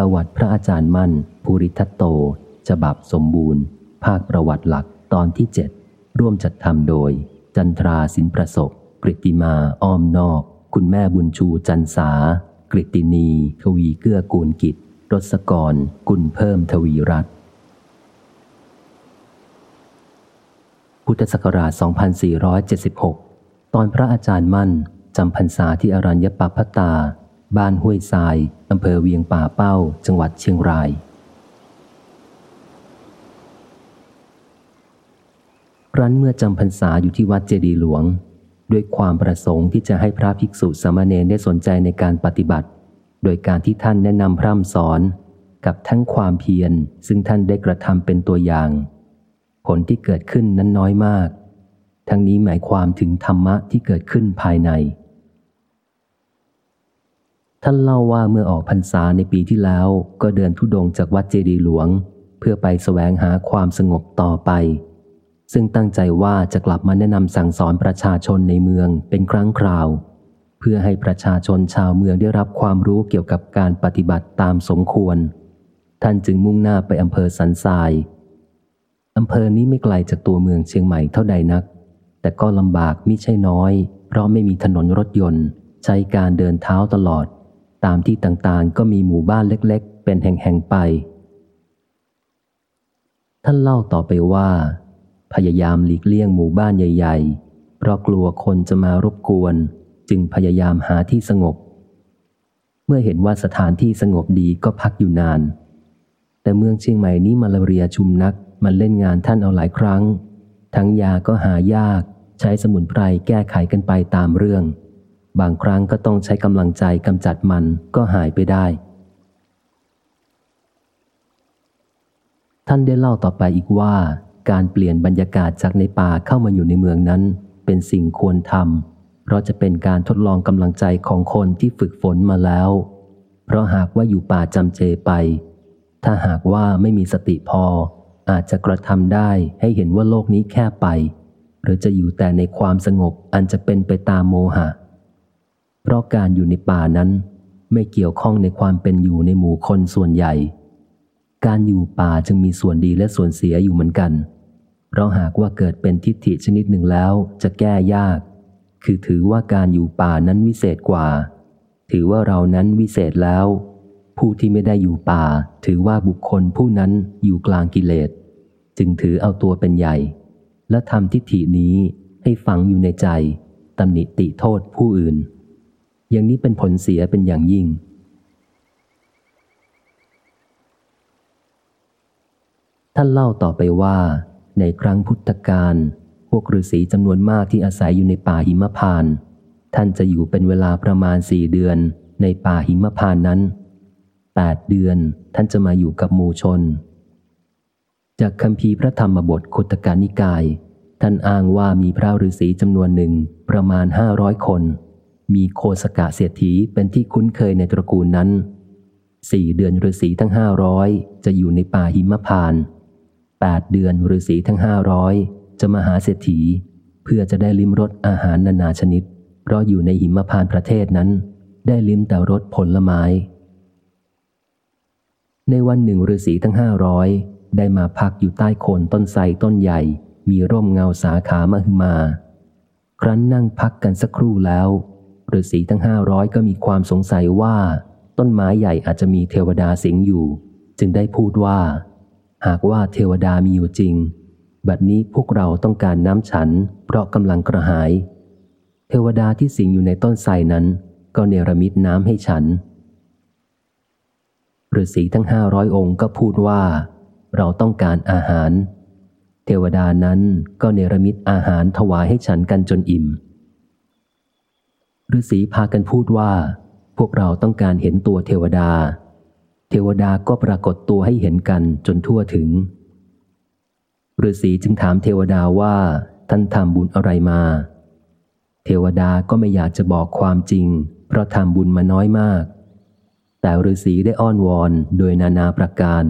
ประวัติพระอาจารย์มั่น ภูริทัตโต ฉบับสมบูรณ์ ภาคประวัติหลักตอนที่เจ็ดร่วมจัดทำโดย จันทราสินประสบกริติมาอ้อมนอก คุณแม่บุญชูจันสากริตินีทวีเกื้อกูลกิจรศกร กุลเพิ่มทวีรัตพุทธศักราช 2476 ตอนพระอาจารย์มั่นจำพรรษาที่อรัญญปพตา บ้านห้วยทรายอำเภอเวียงป่าเป้า จังหวัดเชียงรายรั้นเมื่อจำพรรษาอยู่ที่วัดเจดีหลวง ด้วยความประสงค์ที่จะให้พระภิกษุสามเณรได้สนใจในการปฏิบัติ โดยการที่ท่านแนะนำพร่ำสอน กับทั้งความเพียรซึ่งท่านได้กระทำเป็นตัวอย่าง ผลที่เกิดขึ้นนั้นน้อยมาก ทั้งนี้หมายความถึงธรรมะที่เกิดขึ้นภายใน ท่านเล่าว่าเมื่อออกพรรษาในปีที่แล้ว ก็เดินทุดงจากวัดเจดีหลวง เพื่อไปสแสวงหาความสงบต่อไป ซึ่งตั้งใจว่าจะกลับมาแนะนำสั่งสอนประชาชนในเมืองเป็นครั้งคราว เพื่อให้ประชาชนชาวเมืองได้รับความรู้เกี่ยวกับการปฏิบัติตามสมควร ท่านจึงมุ่งหน้าไปอำเภอสันทรายอำเภอนี้ไม่ไกลจากตัวเมืองเชียงใหม่เท่าใดนัก แต่ก็ลำบากมิใช่น้อย เพราะไม่มีถนนรถยนต์ ใช้การเดินเท้าตลอด ตามที่ต่างๆ ก็มีหมู่บ้านเล็กๆ เป็นแห่งๆไป ท่านเล่าต่อไปว่า พยายามหลีกเลี่ยงหมู่บ้านใหญ่ ๆ เพราะกลัวคนจะมารบกวน จึงพยายามหาที่สงบ เมื่อเห็นว่าสถานที่สงบดีก็พักอยู่นาน แต่เมืองเชียงใหม่นี้มาลาเรียชุมนักมันเล่นงานท่านเอาหลายครั้ง ทั้งยาก็หายาก ใช้สมุนไพรแก้ไขกันไปตามเรื่อง บางครั้งก็ต้องใช้กำลังใจกำจัดมันก็หายไปได้ ท่านได้เล่าต่อไปอีกว่า การเปลี่ยนบรรยากาศจากในป่าเข้ามาอยู่ในเมืองนั้น เป็นสิ่งควรทำเพราะจะเป็นการทดลองกำลังใจของคนที่ฝึกฝนมาแล้ว เพราะหากว่าอยู่ป่าจำเจไป ถ้าหากว่าไม่มีสติพอ อาจจะกระทำได้ให้เห็นว่าโลกนี้แค่ไป หรือจะอยู่แต่ในความสงบอันจะเป็นไปตามโมหะ เพราะการอยู่ในป่านั้นไม่เกี่ยวข้องในความเป็นอยู่ในหมู่คนส่วนใหญ่ การอยู่ป่าจึงมีส่วนดีและส่วนเสียอยู่เหมือนกัน เพราะหากว่าเกิดเป็นทิฏฐิชนิดหนึ่งแล้วจะแก้ยาก คือถือว่าการอยู่ป่านั้นวิเศษกว่า ถือว่าเรานั้นวิเศษแล้ว ผู้ที่ไม่ได้อยู่ป่า ถือว่าบุคคลผู้นั้นอยู่กลางกิเลส จึงถือเอาตัวเป็นใหญ่ และทำทิฏฐินี้ให้ฝังอยู่ในใจตำหนิติโทษผู้อื่น อย่างนี้เป็นผลเสียเป็นอย่างยิ่ง ท่านเล่าต่อไปว่า ในครั้งพุทธกาลพวกฤาษีจำนวนมากที่อาศัยอยู่ในป่าหิมพาน ท่านจะอยู่เป็นเวลาประมาณสี่เดือนในป่าหิมพานนั้นแปดเดือนท่านจะมาอยู่กับหมู่ชน จากคำพีพระธรรมบทคุตการนิกาย ท่านอ้างว่ามีพระฤาษีจำนวนหนึ่งประมาณห้าร้อยคน มีโคสกะเสียถีเป็นที่คุ้นเคยในตระกูลนั้นสี่เดือนฤาษีทั้งห้าร้อยจะอยู่ในป่าหิมพานแปดเดือนฤาษีทั้งห้าร้อยจะมาหาเศรษฐี เพื่อจะได้ลิ้มรสอาหารนานาชนิด เพราะอยู่ในหิมพานประเทศนั้น ได้ลิ้มแต่รสผลไม้ ในวันหนึ่งฤาษีทั้งห้าร้อยได้มาพักอยู่ใต้โคนต้นไทรต้นใหญ่ มีร่มเงาสาขามหึมา ครั้นนั่งพักกันสักครู่แล้ว ฤาษีทั้งห้าร้อยก็มีความสงสัยว่า ต้นไม้ใหญ่อาจจะมีเทวดาสิงอยู่ จึงได้พูดว่า หากว่าเทวดามีอยู่จริง บัดนี้พวกเราต้องการน้ำฉัน เพราะกำลังกระหาย เทวดาที่สิงอยู่ในต้นไทรนั้น ก็เนรมิตน้ำให้ฉันฤาษีทั้งห้าร้อยองค์ก็พูดว่า เราต้องการอาหาร เทวดานั้นก็เนรมิตอาหารถวายให้ฉันกันจนอิ่ม ฤาษีพากันพูดว่า พวกเราต้องการเห็นตัวเทวดา เทวดาก็ปรากฏตัวให้เห็นกันจนทั่วถึงฤาษีจึงถามเทวดาว่า ท่านทำบุญอะไรมา เทวดาก็ไม่อยากจะบอกความจริง เพราะทำบุญมาน้อยมาก แต่ฤาษีได้อ้อนวอนโดยนานาประการ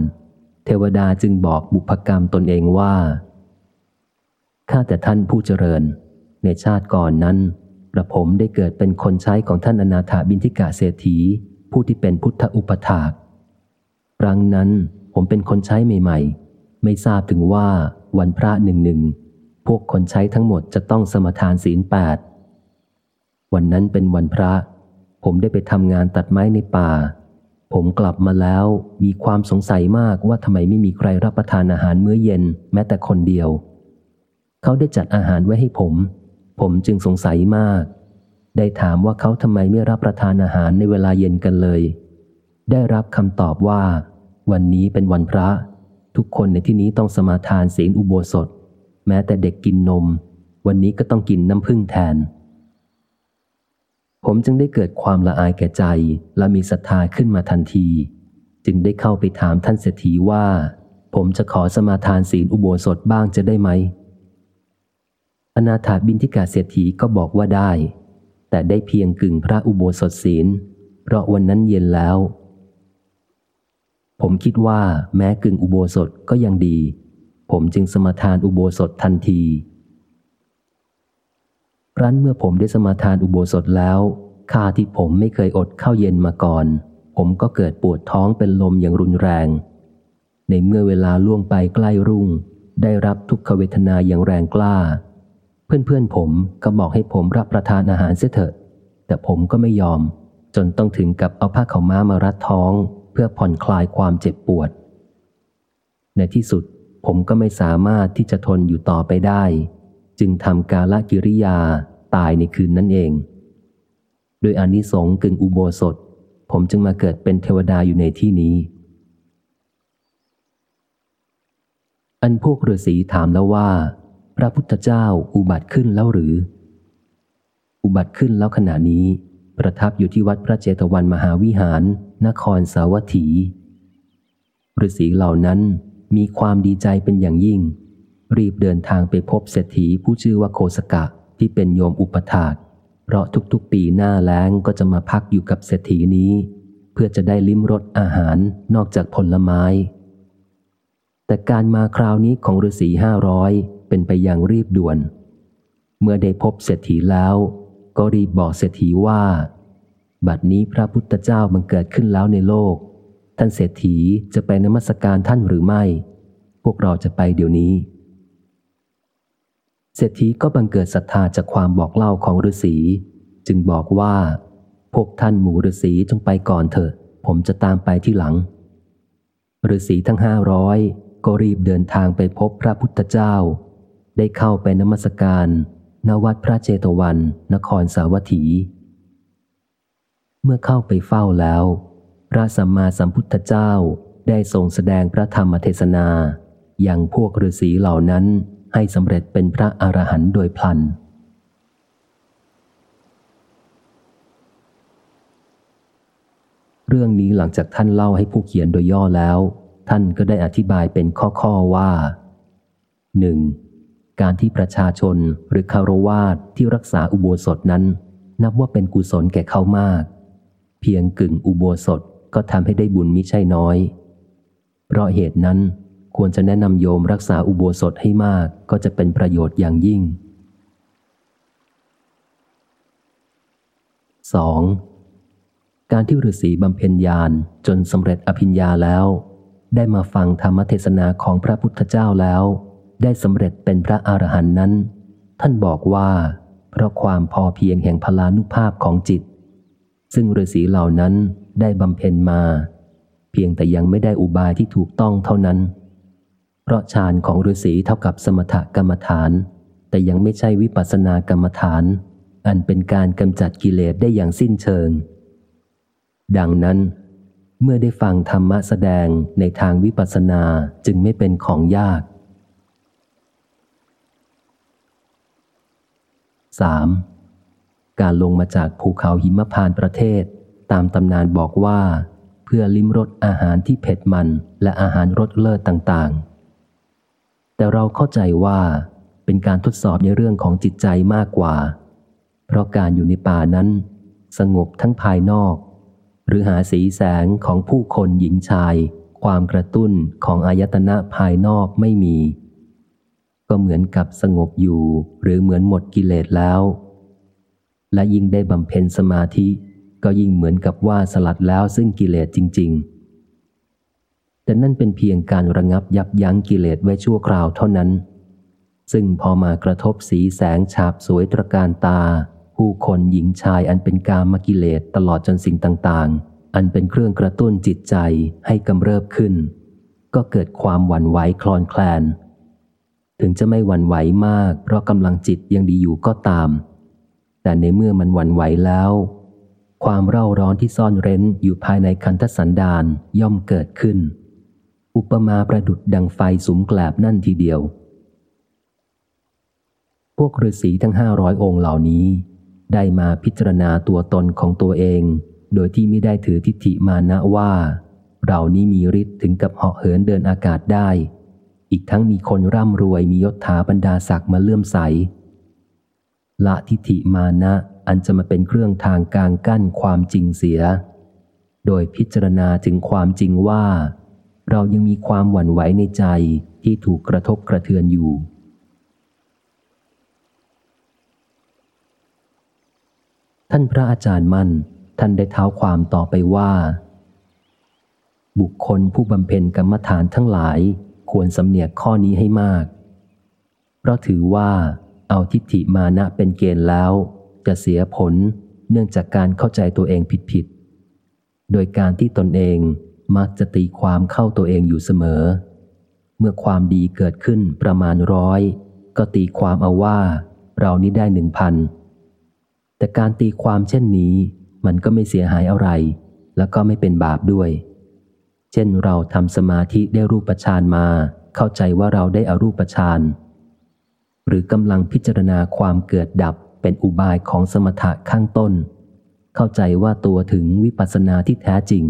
เทวดาจึงบอกบุพกรรมตนเองว่าข้าแต่ท่านผู้เจริญ ในชาติก่อนนั้น กระผมได้เกิดเป็นคนใช้ของท่านอนาถาบินทิกาเศรษฐี ผู้ที่เป็นพุทธอุปถากครั้งนั้นผมเป็นคนใช้ใหม่ ๆ ไม่ทราบถึงว่าวันพระหนึ่งหนึ่งพวกคนใช้ทั้งหมดจะต้องสมทานศีลแปดวันนั้นเป็นวันพระ ผมได้ไปทำงานตัดไม้ในป่า ผมกลับมาแล้วมีความสงสัยมากว่าทำไมไม่มีใครรับประทานอาหารมื้อเย็นแม้แต่คนเดียว เขาได้จัดอาหารไว้ให้ผม ผมจึงสงสัยมาก ได้ถามว่าเขาทำไมไม่รับประทานอาหารในเวลาเย็นกันเลย ได้รับคำตอบว่า วันนี้เป็นวันพระ ทุกคนในที่นี้ต้องสมาทานศีลอุโบสถ แม้แต่เด็กกินนม วันนี้ก็ต้องกินน้ำผึ้งแทน ผมจึงได้เกิดความละอายแก่ใจและมีศรัทธาขึ้นมาทันที จึงได้เข้าไปถามท่านเศรษฐีว่า ผมจะขอสมาทานศีลอุโบสถบ้างจะได้ไหม อนาถาบินทิกาเศรษฐีก็บอกว่าได้ แต่ได้เพียงกึ่งพระอุโบสถศีล เพราะวันนั้นเย็นแล้ว ผมคิดว่าแม้กึ่งอุโบสถก็ยังดี ผมจึงสมาทานอุโบสถทันทีรั้นเมื่อผมได้สมาทานอุโบสถแล้วข้าที่ผมไม่เคยอดข้าวเย็นมาก่อน ผมก็เกิดปวดท้องเป็นลมอย่างรุนแรง ในเมื่อเวลาล่วงไปใกล้รุ่ง ได้รับทุกขเวทนาอย่างแรงกล้า เพื่อนๆผมก็บอกให้ผมรับประทานอาหารเสียเถอะ แต่ผมก็ไม่ยอม จนต้องถึงกับเอาผ้าขาม้ามารัดท้อง เพื่อผ่อนคลายความเจ็บปวด ในที่สุดผมก็ไม่สามารถที่จะทนอยู่ต่อไปได้ จึงทำกาลกิริยาตายในคืนนั้นเองโดยอนิสงส์กึ่งอุโบสถ ผมจึงมาเกิดเป็นเทวดาอยู่ในที่นี้ อันพวกฤาษีถามแล้วว่า พระพุทธเจ้าอุบัติขึ้นแล้วหรือ อุบัติขึ้นแล้วขณะนี้ ประทับอยู่ที่วัดพระเจตวันมหาวิหาร นครสาวัตถีฤาษีเหล่านั้นมีความดีใจเป็นอย่างยิ่ง รีบเดินทางไปพบเศรษฐีผู้ชื่อว่าโคสกะที่เป็นโยมอุปถาก เพราะทุกๆปีหน้าแล้งก็จะมาพักอยู่กับเศรษฐีนี้ เพื่อจะได้ลิ้มรสอาหารนอกจากผลไม้ แต่การมาคราวนี้ของฤาษีห้าร้อย เป็นไปอย่างรีบด่วน เมื่อได้พบเศรษฐีแล้ว ก็รีบบอกเศรษฐีว่า บัดนี้พระพุทธเจ้าบังเกิดขึ้นแล้วในโลก ท่านเศรษฐีจะไปนมัสการท่านหรือไม่ พวกเราจะไปเดี๋ยวนี้ เศรษฐีก็บังเกิดศรัทธาจากความบอกเล่าของฤาษี จึงบอกว่า พวกท่านหมู่ฤาษีจงไปก่อนเถอะ ผมจะตามไปที่หลังฤาษีทั้งห้าร้อยก็รีบเดินทางไปพบพระพุทธเจ้า ได้เข้าไปนมัสการณวัดพระเจตวัน นครสาวัตถี เมื่อเข้าไปเฝ้าแล้ว พระสัมมาสัมพุทธเจ้าได้ทรงแสดงพระธรรมเทศนาอย่างพวกฤาษีเหล่านั้นให้สำเร็จเป็นพระอรหันต์โดยพลัน เรื่องนี้หลังจากท่านเล่าให้ผู้เขียนโดยย่อแล้ว ท่านก็ได้อธิบายเป็นข้อ ๆ ว่า 1. การที่ประชาชนหรือคารวาสที่รักษาอุโบสถนั้น นับว่าเป็นกุศลแก่เขามาก เพียงกึ่งอุโบสถก็ทำให้ได้บุญมิใช่น้อย เพราะเหตุนั้นควรจะแนะนำโยมรักษาอุโบสถให้มากก็จะเป็นประโยชน์อย่างยิ่ง 2. การที่ฤาษีบำเพ็ญญาณจนสำเร็จอภิญญาแล้ว ได้มาฟังธรรมเทศนาของพระพุทธเจ้าแล้ว ได้สำเร็จเป็นพระอรหันต์นั้น ท่านบอกว่า เพราะความพอเพียงแห่งพลานุภาพของจิต ซึ่งฤาษีเหล่านั้นได้บำเพ็ญมา เพียงแต่ยังไม่ได้อุบายที่ถูกต้องเท่านั้น เพราะฌานของฤาษีเท่ากับสมถกรรมฐาน แต่ยังไม่ใช่วิปัสสนากรรมฐาน อันเป็นการกำจัดกิเลสได้อย่างสิ้นเชิง ดังนั้นเมื่อได้ฟังธรรมะแสดงในทางวิปัสสนาจึงไม่เป็นของยาก 3. การลงมาจากภูเขาหิมพานประเทศ ตามตำนานบอกว่า เพื่อลิ้มรสอาหารที่เผ็ดมันและอาหารรสเลิศต่างๆ แต่เราเข้าใจว่าเป็นการทดสอบในเรื่องของจิตใจมากกว่า เพราะการอยู่ในป่านั้น สงบทั้งภายนอก หรือหาสีแสงของผู้คนหญิงชาย ความกระตุ้นของอายตนะภายนอกไม่มี ก็เหมือนกับสงบอยู่หรือเหมือนหมดกิเลสแล้ว และยิ่งได้บำเพ็ญสมาธิ ก็ยิ่งเหมือนกับว่าสลัดแล้วซึ่งกิเลสจริง ๆ แต่นั่นเป็นเพียงการระงับยับยั้งกิเลสไว้ชั่วคราวเท่านั้น ซึ่งพอมากระทบสีแสงฉาบสวยตระการตา ผู้คนหญิงชายอันเป็นกามกิเลสตลอดจนสิ่งต่างๆ อันเป็นเครื่องกระตุ้นจิตใจให้กำเริบขึ้น ก็เกิดความหวั่นไหวคลอนแคลน ถึงจะไม่หวั่นไหวมาก เพราะกำลังจิตยังดีอยู่ก็ตาม แต่ในเมื่อมันหวั่นไหวแล้ว ความเร่าร้อนที่ซ่อนเร้นอยู่ภายในคันธสันดานย่อมเกิดขึ้น อุปมาประดุดดังไฟสุมแกลบนั่นทีเดียว พวกฤาษีทั้งห้าร้อยองค์เหล่านี้ ได้มาพิจารณาตัวตนของตัวเอง โดยที่ไม่ได้ถือทิฏฐิมานะว่า เรานี้มีฤทธิ์ถึงกับเหาะเหินเดินอากาศได้ อีกทั้งมีคนร่ำรวยมียศถาบรรดาศักดิ์มาเลื่อมใส ละทิฏฐิมานะอันจะมาเป็นเครื่องทางกลางกั้นความจริงเสีย โดยพิจารณาถึงความจริงว่า เรายังมีความหวั่นไหวในใจที่ถูกกระทบกระเทือนอยู่ ท่านพระอาจารย์มั่น ท่านได้เท้าความต่อไปว่า บุคคลผู้บำเพ็ญกรรมฐานทั้งหลาย ควรสำเนียกข้อนี้ให้มาก เพราะถือว่าเอาทิฏฐิมานะเป็นเกณฑ์แล้ว จะเสียผลเนื่องจากการเข้าใจตัวเองผิดๆ โดยการที่ตนเองมักจะตีความเข้าตัวเองอยู่เสมอ เมื่อความดีเกิดขึ้นประมาณร้อยก็ตีความเอาว่า เรานี้ได้หนึ่งพัน แต่การตีความเช่นนี้ มันก็ไม่เสียหายอะไร แล้วก็ไม่เป็นบาปด้วย เช่นเราทำสมาธิได้รูปฌานมา เข้าใจว่าเราได้อารูปฌานหรือกำลังพิจารณาความเกิดดับเป็นอุบายของสมถะข้างต้น เข้าใจว่าตัวถึงวิปัสสนาที่แท้จริง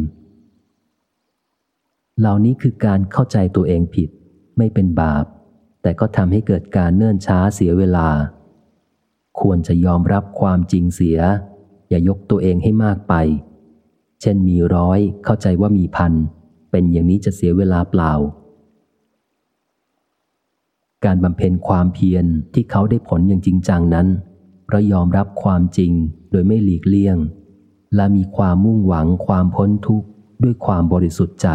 เหล่านี้คือการเข้าใจตัวเองผิด ไม่เป็นบาป แต่ก็ทำให้เกิดการเนื่นช้าเสียเวลา ควรจะยอมรับความจริงเสีย อย่ายกตัวเองให้มากไป เช่นมีร้อยเข้าใจว่ามีพัน เป็นอย่างนี้จะเสียเวลาเปล่า การบำเพ็ญความเพียรที่เขาได้ผลอย่างจริงจังนั้นเพราะยอมรับความจริงโดยไม่หลีกเลี่ยง และมีความมุ่งหวังความพ้นทุกข์ด้วยความบริสุทธิ์ใจ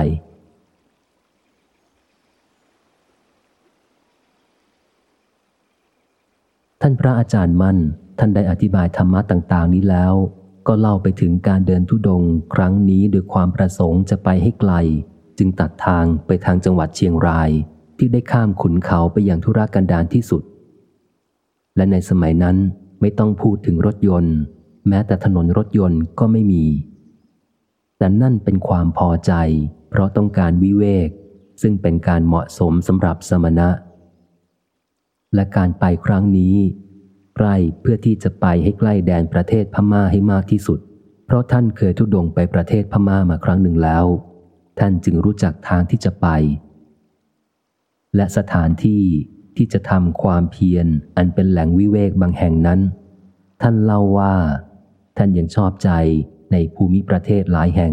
ท่านพระอาจารย์มั่นท่านได้อธิบายธรรมะต่าง ๆ นี้แล้ว ก็เล่าไปถึงการเดินทุดงค์ครั้งนี้โดยความประสงค์จะไปให้ไกล จึงตัดทางไปทางจังหวัดเชียงราย ที่ได้ข้ามขุนเขาไปอย่างธุรกันดารที่สุด และในสมัยนั้นไม่ต้องพูดถึงรถยนต์ แม้แต่ถนนรถยนต์ก็ไม่มี แต่นั่นเป็นความพอใจ เพราะต้องการวิเวก ซึ่งเป็นการเหมาะสมสำหรับสมณะ และการไปครั้งนี้ ใกล้เพื่อที่จะไปให้ใกล้แดนประเทศพม่าให้มากที่สุด เพราะท่านเคยทุดงไปประเทศพม่ามาครั้งหนึ่งแล้ว ท่านจึงรู้จักทางที่จะไป และสถานที่ที่จะทำความเพียรอันเป็นแหล่งวิเวกบางแห่งนั้น ท่านเล่าว่า ท่านยังชอบใจในภูมิประเทศหลายแห่ง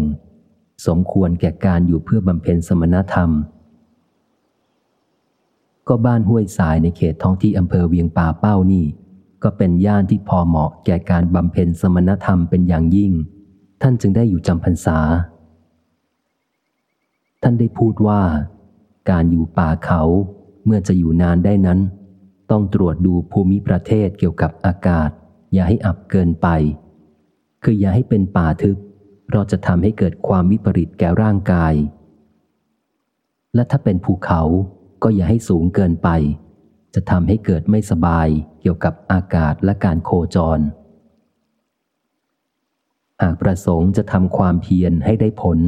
สมควรแก่การอยู่เพื่อบำเพ็ญสมณธรรม ก็บ้านห้วยสายในเขตท้องที่อำเภอเวียงป่าเป้านี่ ก็เป็นย่านที่พอเหมาะแก่การบำเพ็ญสมณธรรมเป็นอย่างยิ่ง ท่านจึงได้อยู่จำพรรษา ท่านได้พูดว่า การอยู่ป่าเขาเมื่อจะอยู่นานได้นั้น ต้องตรวจดูภูมิประเทศเกี่ยวกับอากาศ อย่าให้อับเกินไป คืออย่าให้เป็นป่าทึบ เราจะทำให้เกิดความวิปริตแก่ร่างกาย และถ้าเป็นภูเขาก็อย่าให้สูงเกินไป จะทำให้เกิดไม่สบายเกี่ยวกับอากาศและการโคจร หากประสงค์จะทำความเพียรให้ได้ผล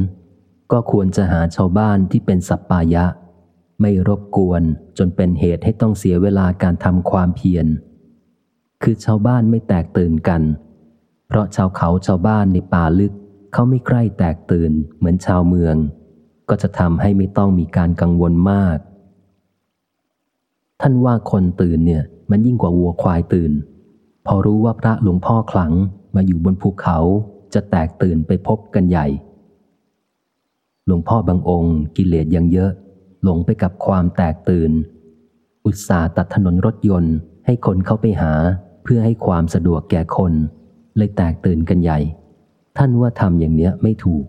ก็ควรจะหาชาวบ้านที่เป็นสัปปายะ ไม่รบกวนจนเป็นเหตุให้ต้องเสียเวลาการทำความเพียร คือชาวบ้านไม่แตกตื่นกัน เพราะชาวเขาชาวบ้านในป่าลึกเขาไม่ใกล้แตกตื่นเหมือนชาวเมือง ก็จะทำให้ไม่ต้องมีการกังวลมาก ท่านว่าคนตื่นเนี่ย มันยิ่งกว่าวัวควายตื่น พอรู้ว่าพระหลวงพ่อขลังมาอยู่บนภูเขาจะแตกตื่นไปพบกันใหญ่ หลวงพ่อบางองค์กิเลสยังเยอะ หลงไปกับความแตกตื่น อุตส่าห์ตัดถนนรถยนต์ให้คนเข้าไปหา เพื่อให้ความสะดวกแก่คน เลยแตกตื่นกันใหญ่ ท่านว่าทำอย่างเนี้ยไม่ถูก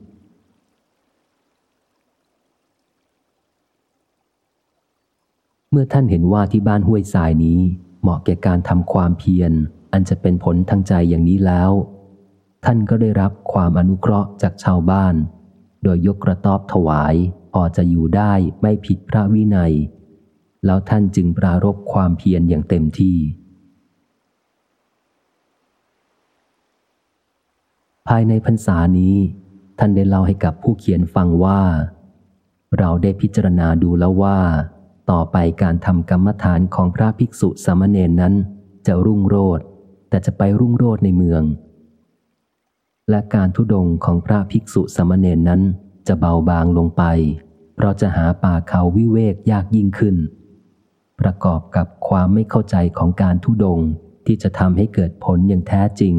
เมื่อท่านเห็นว่าที่บ้านห้วยทรายนี้ เหมาะแก่การทำความเพียร อันจะเป็นผลทางใจอย่างนี้แล้ว ท่านก็ได้รับความอนุเคราะห์จากชาวบ้าน โดยยกกระต๊อบถวายพอจะอยู่ได้ไม่ผิดพระวินัย แล้วท่านจึงปรารบความเพียรอย่างเต็มที่ ภายในพรรษานี้ ท่านได้เล่าให้กับผู้เขียนฟังว่า เราได้พิจารณาดูแล้วว่า ต่อไปการทำกรรมฐานของพระภิกษุสามเณรนั้น จะรุ่งโรจน์แต่จะไปรุ่งโรจน์ในเมือง และการทุดงของพระภิกษุสามเณรนั้นจะเบาบางลงไป เพราะจะหาป่าเขาวิเวกยากยิ่งขึ้น ประกอบกับความไม่เข้าใจของการทุดงที่จะทำให้เกิดผลอย่างแท้จริง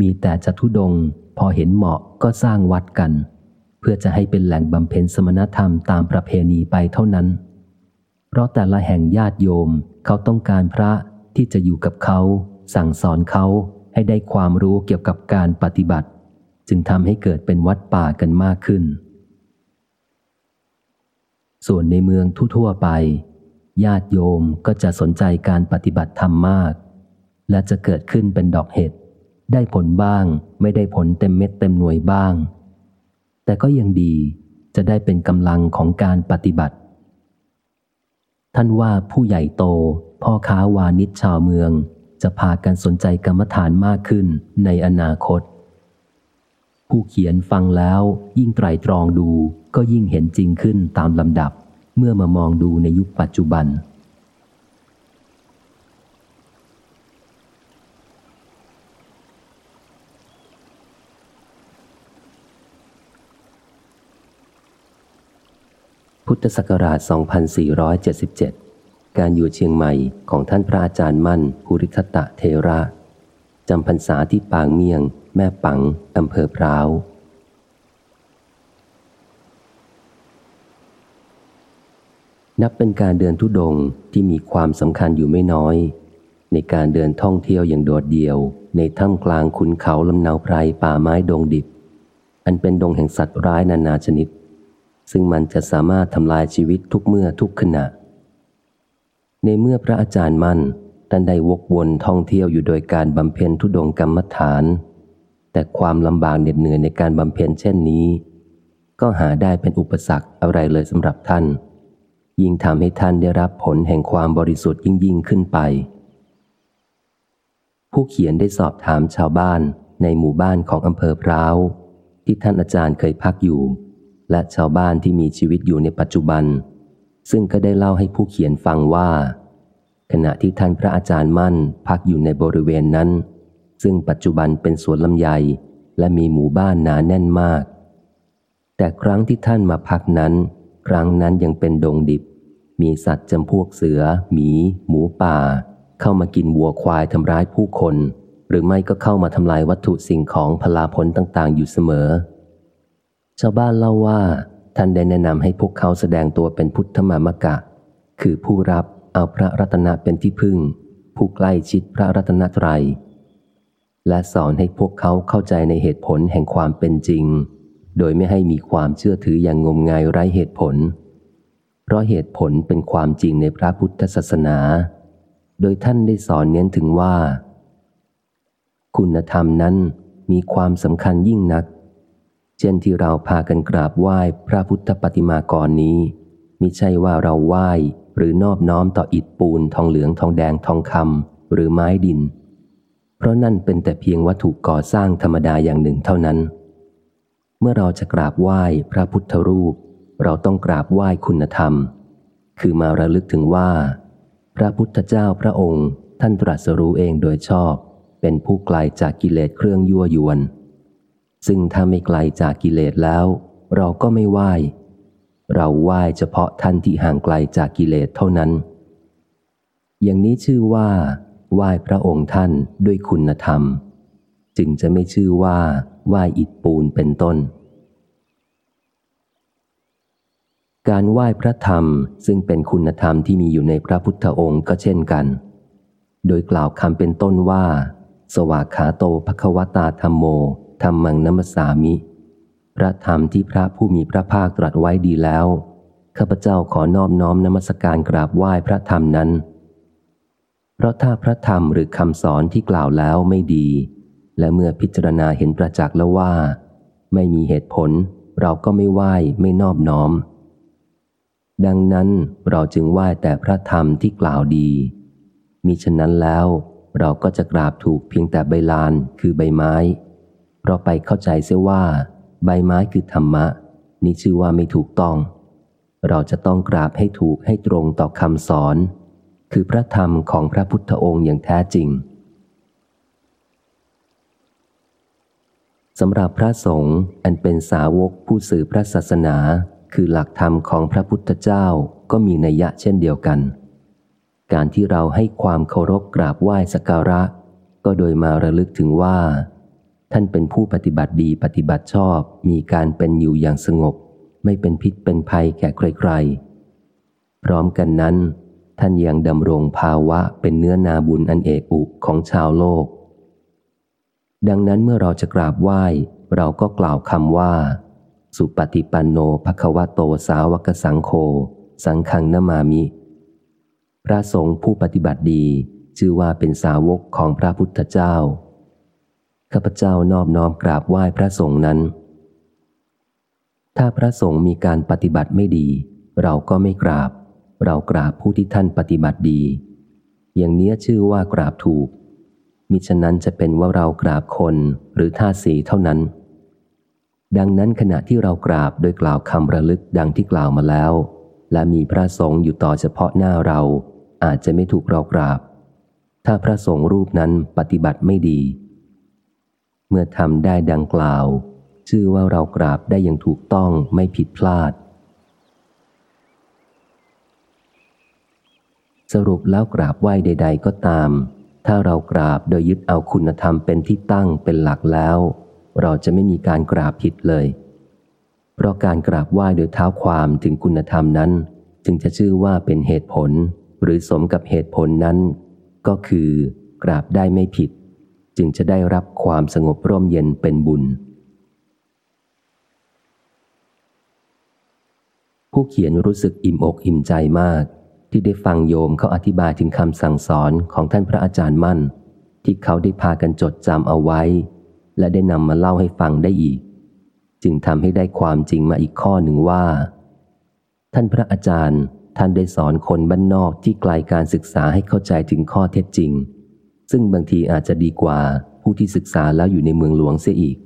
มีแต่จะทุดงพอเห็นเหมาะก็สร้างวัดกัน เพื่อจะให้เป็นแหล่งบำเพ็ญสมณธรรมตามประเพณีไปเท่านั้น เพราะแต่ละแห่งญาติโยมเขาต้องการพระที่จะอยู่กับเขา สั่งสอนเขาให้ได้ความรู้เกี่ยวกับการปฏิบัติ จึงทำให้เกิดเป็นวัดป่ากันมากขึ้น ส่วนในเมืองทั่วๆไป ญาติโยมก็จะสนใจการปฏิบัติธรรมมาก และจะเกิดขึ้นเป็นดอกเห็ดได้ผลบ้าง ไม่ได้ผลเต็มเม็ดเต็มหน่วยบ้าง แต่ก็ยังดีจะได้เป็นกำลังของการปฏิบัติ ท่านว่าผู้ใหญ่โต พ่อค้าวานิชชาวเมือง จะพากันสนใจกรรมฐานมากขึ้นในอนาคต ผู้เขียนฟังแล้วยิ่งไตรตรองดูก็ยิ่งเห็นจริงขึ้นตามลำดับ เมื่อมามองดูในยุคปัจจุบัน พุทธศักราช 2477 การอยู่เชียงใหม่ของท่านพระอาจารย์มั่นภูริคตะเทระ จำพรรษาที่ปางเมียง แม่ปัง อำเภอพร้าว นับเป็นการเดินทุดงที่มีความสำคัญอยู่ไม่น้อย ในการเดินท่องเที่ยวอย่างโดดเดี่ยว ในถ้ำกลางขุนเขาลำนาวไพรป่าไม้ดงดิบ อันเป็นดงแห่งสัตว์ร้ายนานาชนิด ซึ่งมันจะสามารถทำลายชีวิตทุกเมื่อทุกขณะ ในเมื่อพระอาจารย์มั่นท่านได้วกวนท่องเที่ยวอยู่โดยการบำเพ็ญทุดงกรรมฐาน แต่ความลำบากเหน็ดเหนื่อยในการบำเพ็ญเช่นนี้ ก็หาได้เป็นอุปสรรคอะไรเลยสำหรับท่าน ยิ่งทำให้ท่านได้รับผลแห่งความบริสุทธิ์ยิ่งยิ่งขึ้นไป ผู้เขียนได้สอบถามชาวบ้านในหมู่บ้านของอำเภอพร้าวที่ท่านอาจารย์เคยพักอยู่ และชาวบ้านที่มีชีวิตอยู่ในปัจจุบัน ซึ่งก็ได้เล่าให้ผู้เขียนฟังว่า ขณะที่ท่านพระอาจารย์มั่นพักอยู่ในบริเวณนั้น ซึ่งปัจจุบันเป็นสวนลำไยและมีหมู่บ้านหนาแน่นมาก แต่ครั้งที่ท่านมาพักนั้น ครั้งนั้นยังเป็นดงดิบ มีสัตว์จำพวกเสือ หมี หมูป่า เข้ามากินวัวควายทำร้ายผู้คน หรือไม่ก็เข้ามาทำลายวัตถุสิ่งของพลาผลต่างๆ อยู่เสมอ ชาวบ้านเล่าว่า ท่านได้แนะนำให้พวกเขาแสดงตัวเป็นพุทธมามกะ คือผู้รับเอาพระรัตนะเป็นที่พึ่ง ผู้ใกล้ชิดพระรัตนตรัย และสอนให้พวกเขาเข้าใจในเหตุผลแห่งความเป็นจริง โดยไม่ให้มีความเชื่อถืออย่างงมงายไร้เหตุผล เพราะเหตุผลเป็นความจริงในพระพุทธศาสนา โดยท่านได้สอนเน้นถึงว่า คุณธรรมนั้นมีความสำคัญยิ่งนัก เช่นที่เราพากันกราบไหว้พระพุทธปฏิมากรนี้มิใช่ว่าเราไหว้หรือนอบน้อมต่ออิฐปูนทองเหลืองทองแดงทองคำหรือไม้ดิน เพราะนั่นเป็นแต่เพียงวัตถุก่อสร้างธรรมดาอย่างหนึ่งเท่านั้น เมื่อเราจะกราบไหว้พระพุทธรูป เราต้องกราบไหว้คุณธรรม คือมาระลึกถึงว่า พระพุทธเจ้าพระองค์ ท่านตรัสรู้เองโดยชอบ เป็นผู้ไกลจากกิเลสเครื่องยั่วยวน ซึ่งถ้าไม่ไกลจากกิเลสแล้ว เราก็ไม่ไหว้ เราไหว้เฉพาะท่านที่ห่างไกลจากกิเลสเท่านั้น อย่างนี้ชื่อว่าไหว้พระองค์ท่านด้วยคุณธรรม จึงจะไม่ชื่อว่าไหว้อิฐปูนเป็นต้น การไหว้พระธรรมซึ่งเป็นคุณธรรมที่มีอยู่ในพระพุทธองค์ก็เช่นกัน โดยกล่าวคำเป็นต้นว่า สวากขาโตภควตาธรรมโม ธรรมังนัมสามิ พระธรรมที่พระผู้มีพระภาคตรัสไว้ดีแล้ว ข้าพเจ้าขอนอบน้อมนมัสการกราบไหว้พระธรรมนั้น เพราะถ้าพระธรรมหรือคำสอนที่กล่าวแล้วไม่ดี และเมื่อพิจารณาเห็นประจักษ์แล้วว่า ไม่มีเหตุผล เราก็ไม่ไหว้ไม่นอบน้อม ดังนั้นเราจึงไหว้แต่พระธรรมที่กล่าวดี มิฉะนั้นแล้วเราก็จะกราบถูกเพียงแต่ใบลานคือใบไม้ ราะไปเข้าใจเสียว่า ใบไม้คือธรรมะ นี่ชื่อว่าไม่ถูกต้อง เราจะต้องกราบให้ถูกให้ตรงต่อคำสอน คือพระธรรมของพระพุทธองค์อย่างแท้จริงสำหรับพระสงฆ์อันเป็นสาวกผู้สื่อพระศาสนา คือหลักธรรมของพระพุทธเจ้าก็มีนัยยะเช่นเดียวกัน การที่เราให้ความเคารพกราบไหว้สักการะ ก็โดยมาระลึกถึงว่า ท่านเป็นผู้ปฏิบัติดีปฏิบัติชอบ มีการเป็นอยู่อย่างสงบ ไม่เป็นพิษเป็นภัยแก่ใครๆ พร้อมกันนั้น ท่านยังดำรงภาวะเป็นเนื้อนาบุญอันเอกอุของชาวโลก ดังนั้นเมื่อเราจะกราบไหว้ เราก็กล่าวคำว่า สุปฏิปันโนภควโตสาวกสังโฆสังขังนมามิ พระสงฆ์ผู้ปฏิบัติดีชื่อว่าเป็นสาวกของพระพุทธเจ้า ข้าพเจ้านอบน้อมกราบไหว้พระสงฆ์นั้น ถ้าพระสงฆ์มีการปฏิบัติไม่ดี เราก็ไม่กราบ เรากราบผู้ที่ท่านปฏิบัติดี อย่างนี้ชื่อว่ากราบถูก มิฉะนั้นจะเป็นว่าเรากราบคนหรือท่าสีเท่านั้น ดังนั้นขณะที่เรากราบโดยกล่าวคำระลึกดังที่กล่าวมาแล้ว และมีพระสงฆ์อยู่ต่อเฉพาะหน้าเราอาจจะไม่ถูกเรากราบ ถ้าพระสงฆ์รูปนั้นปฏิบัติไม่ดี เมื่อทำได้ดังกล่าว ชื่อว่าเรากราบได้อย่างถูกต้องไม่ผิดพลาด สรุปแล้วกราบไหว้ใด ๆ ก็ตาม ถ้าเรากราบโดยยึดเอาคุณธรรมเป็นที่ตั้งเป็นหลักแล้ว เราจะไม่มีการกราบผิดเลย เพราะการกราบไหว้โดยเท้าความถึงคุณธรรมนั้น จึงจะชื่อว่าเป็นเหตุผล หรือสมกับเหตุผลนั้น ก็คือกราบได้ไม่ผิด จึงจะได้รับความสงบร่มเย็นเป็นบุญ ผู้เขียนรู้สึกอิ่มอกอิ่มใจมาก ที่ได้ฟังโยมเขาอธิบายถึงคำสั่งสอนของท่านพระอาจารย์มั่น ที่เขาได้พากันจดจำเอาไว้ และได้นำมาเล่าให้ฟังได้อีก จึงทำให้ได้ความจริงมาอีกข้อหนึ่งว่า ท่านพระอาจารย์ท่านได้สอนคนบ้านนอกที่ไกลการศึกษาให้เข้าใจถึงข้อเท็จจริง ซึ่งบางทีอาจจะดีกว่าผู้ที่ศึกษาแล้วอยู่ในเมืองหลวงเสียอีก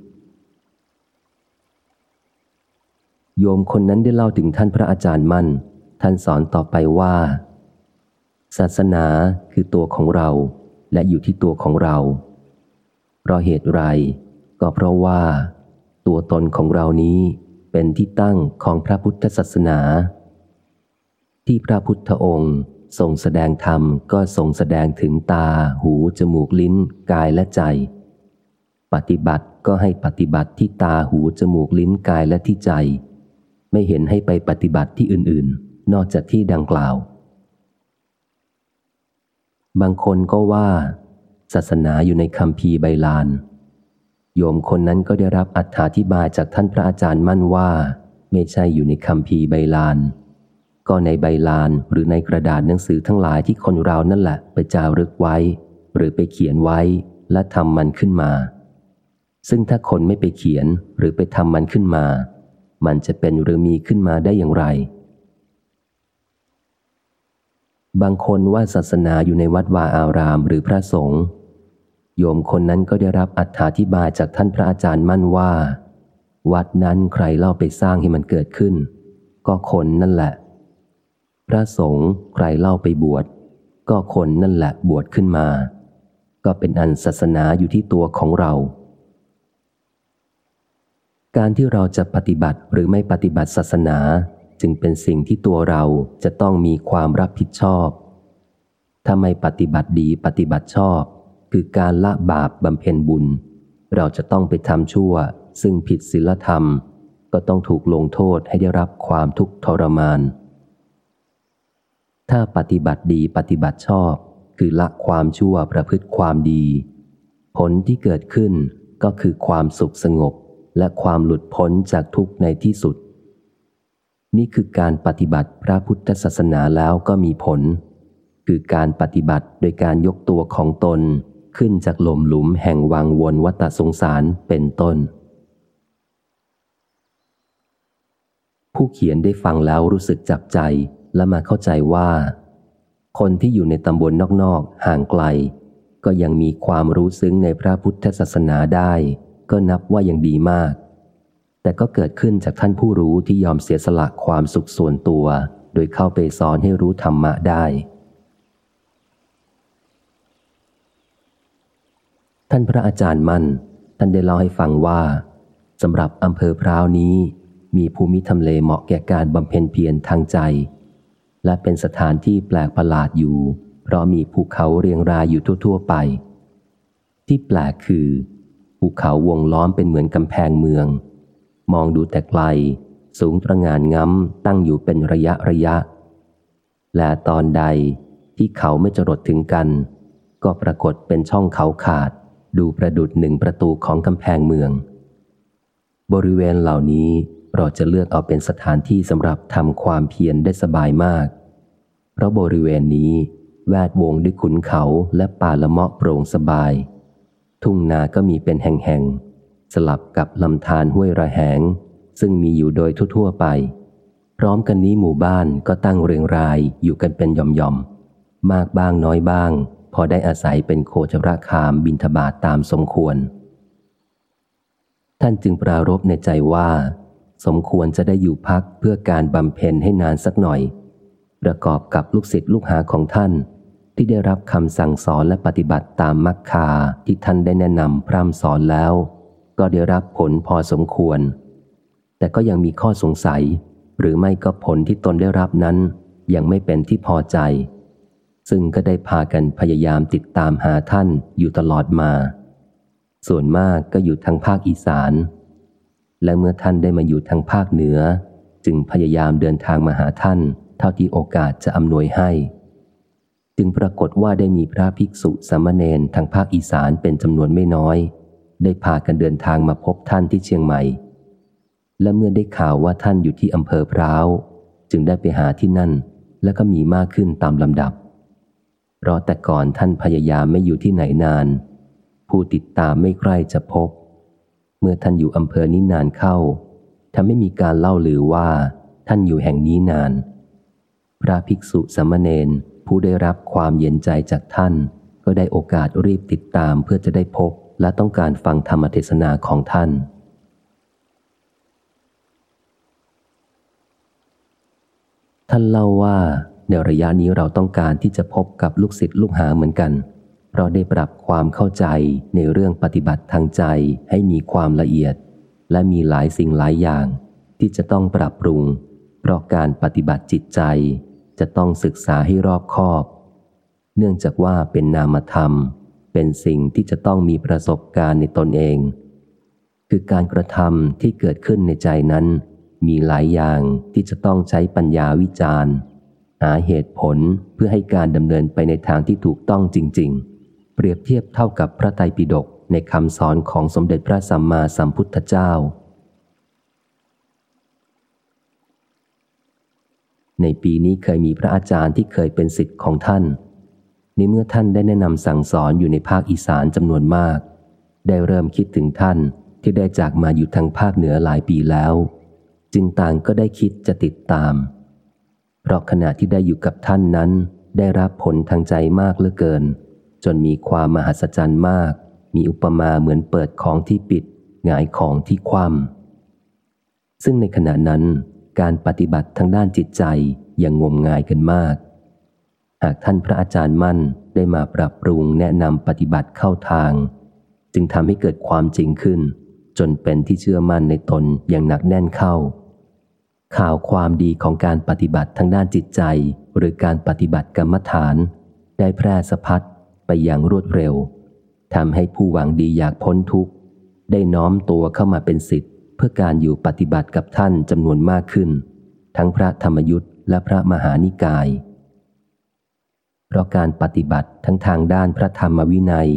โยมคนนั้นได้เล่าถึงท่านพระอาจารย์มั่น ท่านสอนต่อไปว่า ศาสนาคือตัวของเราและอยู่ที่ตัวของเรา เพราะเหตุไร ก็เพราะว่า ตัวตนของเรานี้เป็นที่ตั้งของพระพุทธศาสนา ที่พระพุทธองค์ ทรงแสดงธรรมก็ทรงแสดงถึงตา หู จมูก ลิ้น กายและใจ ปฏิบัติก็ให้ปฏิบัติที่ตา หู จมูก ลิ้น กายและที่ใจ ไม่เห็นให้ไปปฏิบัติที่อื่น ๆ นอกจากที่ดังกล่าว บางคนก็ว่า ศาสนาอยู่ในคำพีใบลาน โยมคนนั้นก็ได้รับอัธิบายจากท่านพระอาจารย์มั่นว่า ไม่ใช่อยู่ในคำพีใบลาน ก็ในใบลานหรือในกระดาษหนังสือทั้งหลายที่คนเรานั่นแหละไปจารึกไว้ หรือไปเขียนไว้และทำมันขึ้นมา ซึ่งถ้าคนไม่ไปเขียนหรือไปทำมันขึ้นมา มันจะเป็นหรือมีขึ้นมาได้อย่างไร บางคนว่าศาสนาอยู่ในวัดวาอารามหรือพระสงฆ์โยมคนนั้นก็ได้รับอัธาธิบายจากท่านพระอาจารย์มั่นว่า วัดนั้นใครเล่าไปสร้างให้มันเกิดขึ้น ก็คนนั่นแหละ ระสงฆ์ใครเล่าไปบวช ก็คนนั่นแหละบวชขึ้นมา ก็เป็นอันศาสนาอยู่ที่ตัวของเรา การที่เราจะปฏิบัติหรือไม่ปฏิบัติศาสนาจึงเป็นสิ่งที่ตัวเราจะต้องมีความรับผิดชอบ ถ้าไม่ปฏิบัติดีปฏิบัติชอบ คือการละบาปบำเพ็ญบุญ เราจะต้องไปทำชั่ว ซึ่งผิดศีลธรรม ก็ต้องถูกลงโทษให้ได้รับความทุกข์ทรมาน ถ้าปฏิบัติดีปฏิบัติชอบ คือละความชั่วประพฤติความดี ผลที่เกิดขึ้นก็คือความสุขสงบและความหลุดพ้นจากทุกข์ในที่สุด นี่คือการปฏิบัติพระพุทธศาสนาแล้วก็มีผล คือการปฏิบัติโดยการยกตัวของตนขึ้นจากหล่มหลุมแห่งวังวนวัตสงสารเป็นต้น ผู้เขียนได้ฟังแล้วรู้สึกจับใจ และมาเข้าใจว่า คนที่อยู่ในตำบลนอกๆ ห่างไกล ก็ยังมีความรู้ซึ้งในพระพุทธศาสนาได้ ก็นับว่ายังดีมาก แต่ก็เกิดขึ้นจากท่านผู้รู้ที่ยอมเสียสละความสุขส่วนตัว โดยเข้าไปสอนให้รู้ธรรมะได้ ท่านพระอาจารย์มั่น ท่านได้เล่าให้ฟังว่าสำหรับอำเภอพร้าวนี้มีภูมิทำเลเหมาะแก่การบำเพ็ญเพียรทางใจ และเป็นสถานที่แปลกประหลาดอยู่ เพราะมีภูเขาเรียงรายอยู่ทั่ว ๆ ไป ที่แปลกคือภูเขาวงล้อมเป็นเหมือนกำแพงเมือง มองดูแต่ไกล สูงตระงานง้ำตั้งอยู่เป็นระยะระยะ และตอนใดที่เขาไม่จรดถึงกัน ก็ปรากฏเป็นช่องเขาขาด ดูประดุดหนึ่งประตูของกำแพงเมือง บริเวณเหล่านี้ เราจะเลือกเอาเป็นสถานที่สำหรับทำความเพียรได้สบายมาก เพราะบริเวณนี้ แวดวงด้วยขุนเขาและป่าละเมาะโปร่งสบาย ทุ่งนาก็มีเป็นแห่งๆ สลับกับลำธารห้วยระแหง ซึ่งมีอยู่โดยทั่วๆไป พร้อมกันนี้หมู่บ้านก็ตั้งเรียงรายอยู่กันเป็นหย่อมๆ มากบ้างน้อยบ้าง พอได้อาศัยเป็นโคจรคามบินทบาทตามสมควร ท่านจึงปรารบในใจว่า สมควรจะได้อยู่พักเพื่อการบำเพ็ญให้นานสักหน่อย ประกอบกับลูกศิษย์ลูกหาของท่าน ที่ได้รับคำสั่งสอนและปฏิบัติตามมักคาที่ท่านได้แนะนำพร่ำสอนแล้ว ก็ได้รับผลพอสมควร แต่ก็ยังมีข้อสงสัย หรือไม่ก็ผลที่ตนได้รับนั้น ยังไม่เป็นที่พอใจ ซึ่งก็ได้พากันพยายามติดตามหาท่านอยู่ตลอดมา ส่วนมากก็อยู่ทางภาคอีสาน และเมื่อท่านได้มาอยู่ทางภาคเหนือ จึงพยายามเดินทางมาหาท่าน เท่าที่โอกาสจะอำนวยให้ จึงปรากฏว่าได้มีพระภิกษุสามเณรทางภาคอีสานเป็นจำนวนไม่น้อย ได้พากันเดินทางมาพบท่านที่เชียงใหม่ และเมื่อได้ข่าวว่าท่านอยู่ที่อำเภอพร้าว จึงได้ไปหาที่นั่น และก็มีมากขึ้นตามลำดับ เพราะแต่ก่อนท่านพยายามไม่อยู่ที่ไหนนาน ผู้ติดตามไม่ใกล้จะพบ เมื่อท่านอยู่อำเภอนี้นานเข้าทำให้มีการเล่าหรือว่า ท่านอยู่แห่งนี้นาน พระภิกษุสมณเณรผู้ได้รับความเย็นใจจากท่าน ก็ได้โอกาสรีบติดตามเพื่อจะได้พบและต้องการฟังธรรมเทศนาของท่าน ท่านเล่าว่าในระยะนี้เราต้องการที่จะพบกับลูกศิษย์ลูกหาเหมือนกัน เพราะได้ปรับความเข้าใจในเรื่องปฏิบัติทางใจให้มีความละเอียด และมีหลายสิ่งหลายอย่าง ที่จะต้องปรับปรุง เพราะการปฏิบัติจิตใจ จะต้องศึกษาให้รอบคอบ เนื่องจากว่าเป็นนามธรรม เป็นสิ่งที่จะต้องมีประสบการณ์ในตนเอง คือการกระทำที่เกิดขึ้นในใจนั้น มีหลายอย่างที่จะต้องใช้ปัญญาวิจารณ์ หาเหตุผลเพื่อให้การดำเนินไปในทางที่ถูกต้องจริง ๆ เปรียบเทียบเท่ากับพระไตรปิฎกในคำสอนของสมเด็จพระสัมมาสัมพุทธเจ้า ในปีนี้เคยมีพระอาจารย์ที่เคยเป็นสิทธิ์ของท่านในเมื่อท่านได้แนะนำสั่งสอนอยู่ในภาคอีสานจำนวนมาก ได้เริ่มคิดถึงท่านที่ได้จากมาอยู่ทางภาคเหนือหลายปีแล้ว จึงต่างก็ได้คิดจะติดตาม เพราะขณะที่ได้อยู่กับท่านนั้น ได้รับผลทางใจมากเหลือเกิน จนมีความมหัศจรรย์มาก มีอุปมาเหมือนเปิดของที่ปิดหงายของที่คว่ำซึ่งในขณะนั้น การปฏิบัติทางด้านจิตใจยังงมงายกันมาก หากท่านพระอาจารย์มั่นได้มาปรับปรุงแนะนำปฏิบัติเข้าทาง จึงทำให้เกิดความจริงขึ้น จนเป็นที่เชื่อมั่นในตนอย่างหนักแน่นเข้า ข่าวความดีของการปฏิบัติทางด้านจิตใจ หรือการปฏิบัติกรรมฐาน ได้แพร่สะพัด ไปอย่างรวดเร็วทำให้ผู้หวังดีอยากพ้นทุกข์ ได้น้อมตัวเข้ามาเป็นสิทธิ์ เพื่อการอยู่ปฏิบัติกับท่านจำนวนมากขึ้น ทั้งพระธรรมยุทธ์และพระมหานิกาย เพราะการปฏิบัติทั้งทางด้านพระธรรมวินัย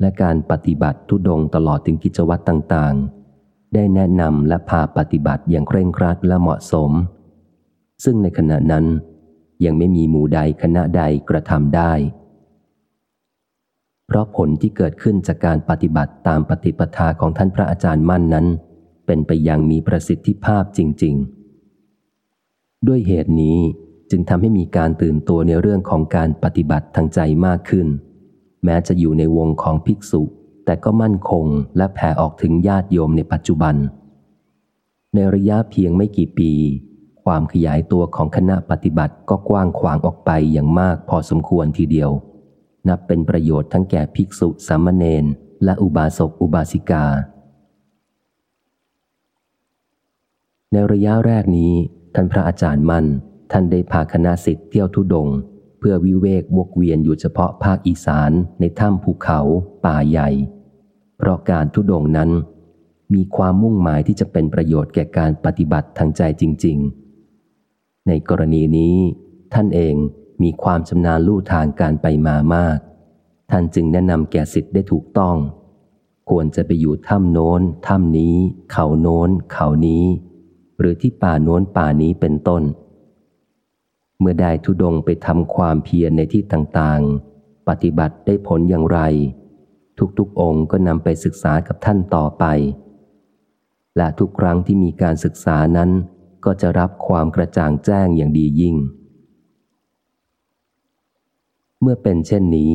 และการปฏิบัติทุดงตลอดถึงกิจวัตรต่างๆ ได้แนะนำและพาปฏิบัติอย่างเคร่งครัดและเหมาะสม ซึ่งในขณะนั้น ยังไม่มีหมู่ใดคณะใดกระทำได้ เพราะผลที่เกิดขึ้นจากการปฏิบัติตามปฏิปทาของท่านพระอาจารย์มั่นนั้น เป็นไปอย่างมีประสิทธิภาพจริง ๆ ด้วยเหตุนี้จึงทำให้มีการตื่นตัวในเรื่องของการปฏิบัติทางใจมากขึ้น แม้จะอยู่ในวงของภิกษุ แต่ก็มั่นคงและแผ่ออกถึงญาติโยมในปัจจุบัน ในระยะเพียงไม่กี่ปี ความขยายตัวของคณะปฏิบัติก็กว้างขวางออกไปอย่างมากพอสมควรทีเดียว นับเป็นประโยชน์ทั้งแก่ภิกษุสามเณรและอุบาสกอุบาสิกา ในระยะแรกนี้ ท่านพระอาจารย์มั่น ท่านได้พาคณะสิทธิ์เที่ยวทุดง เพื่อวิเวกวกเวียนอยู่เฉพาะภาคอีสานในถ้ำภูเขา ป่าใหญ่ เพราะการทุดงนั้น มีความมุ่งหมายที่จะเป็นประโยชน์แก่การปฏิบัติทางใจจริง ๆ ในกรณีนี้ ท่านเอง มีความชำนาญลู่ทางการไปมามาก ท่านจึงแนะนำแก่สิทธิ์ได้ถูกต้อง ควรจะไปอยู่ถ้ำโน้นถ้ำนี้ เขาโน้น เขานี้ หรือที่ป่าโน้นป่านี้เป็นต้น เมื่อได้ทุดงไปทำความเพียรในที่ต่างๆ ปฏิบัติได้ผลอย่างไร ทุกๆองค์ก็นำไปศึกษากับท่านต่อไป และทุกครั้งที่มีการศึกษานั้นก็จะรับความกระจ่างแจ้งอย่างดียิ่ง เมื่อเป็นเช่นนี้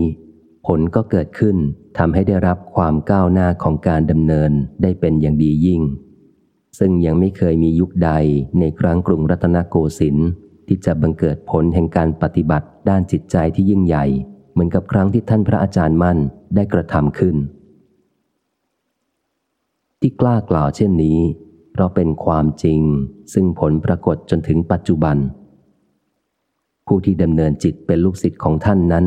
ผลก็เกิดขึ้นทำให้ได้รับความก้าวหน้าของการดำเนินได้เป็นอย่างดียิ่ง ซึ่งยังไม่เคยมียุคใดในครั้งกรุงรัตนโกสินทร์ที่จะบังเกิดผลแห่งการปฏิบัติด้านจิตใจที่ยิ่งใหญ่ เหมือนกับครั้งที่ท่านพระอาจารย์มั่นได้กระทำขึ้น ที่กล้ากล่าวเช่นนี้ เพราะเป็นความจริง ซึ่งผลปรากฏจนถึงปัจจุบัน ผู้ที่ดำเนินจิตเป็นลูกศิษย์ของท่านนั้น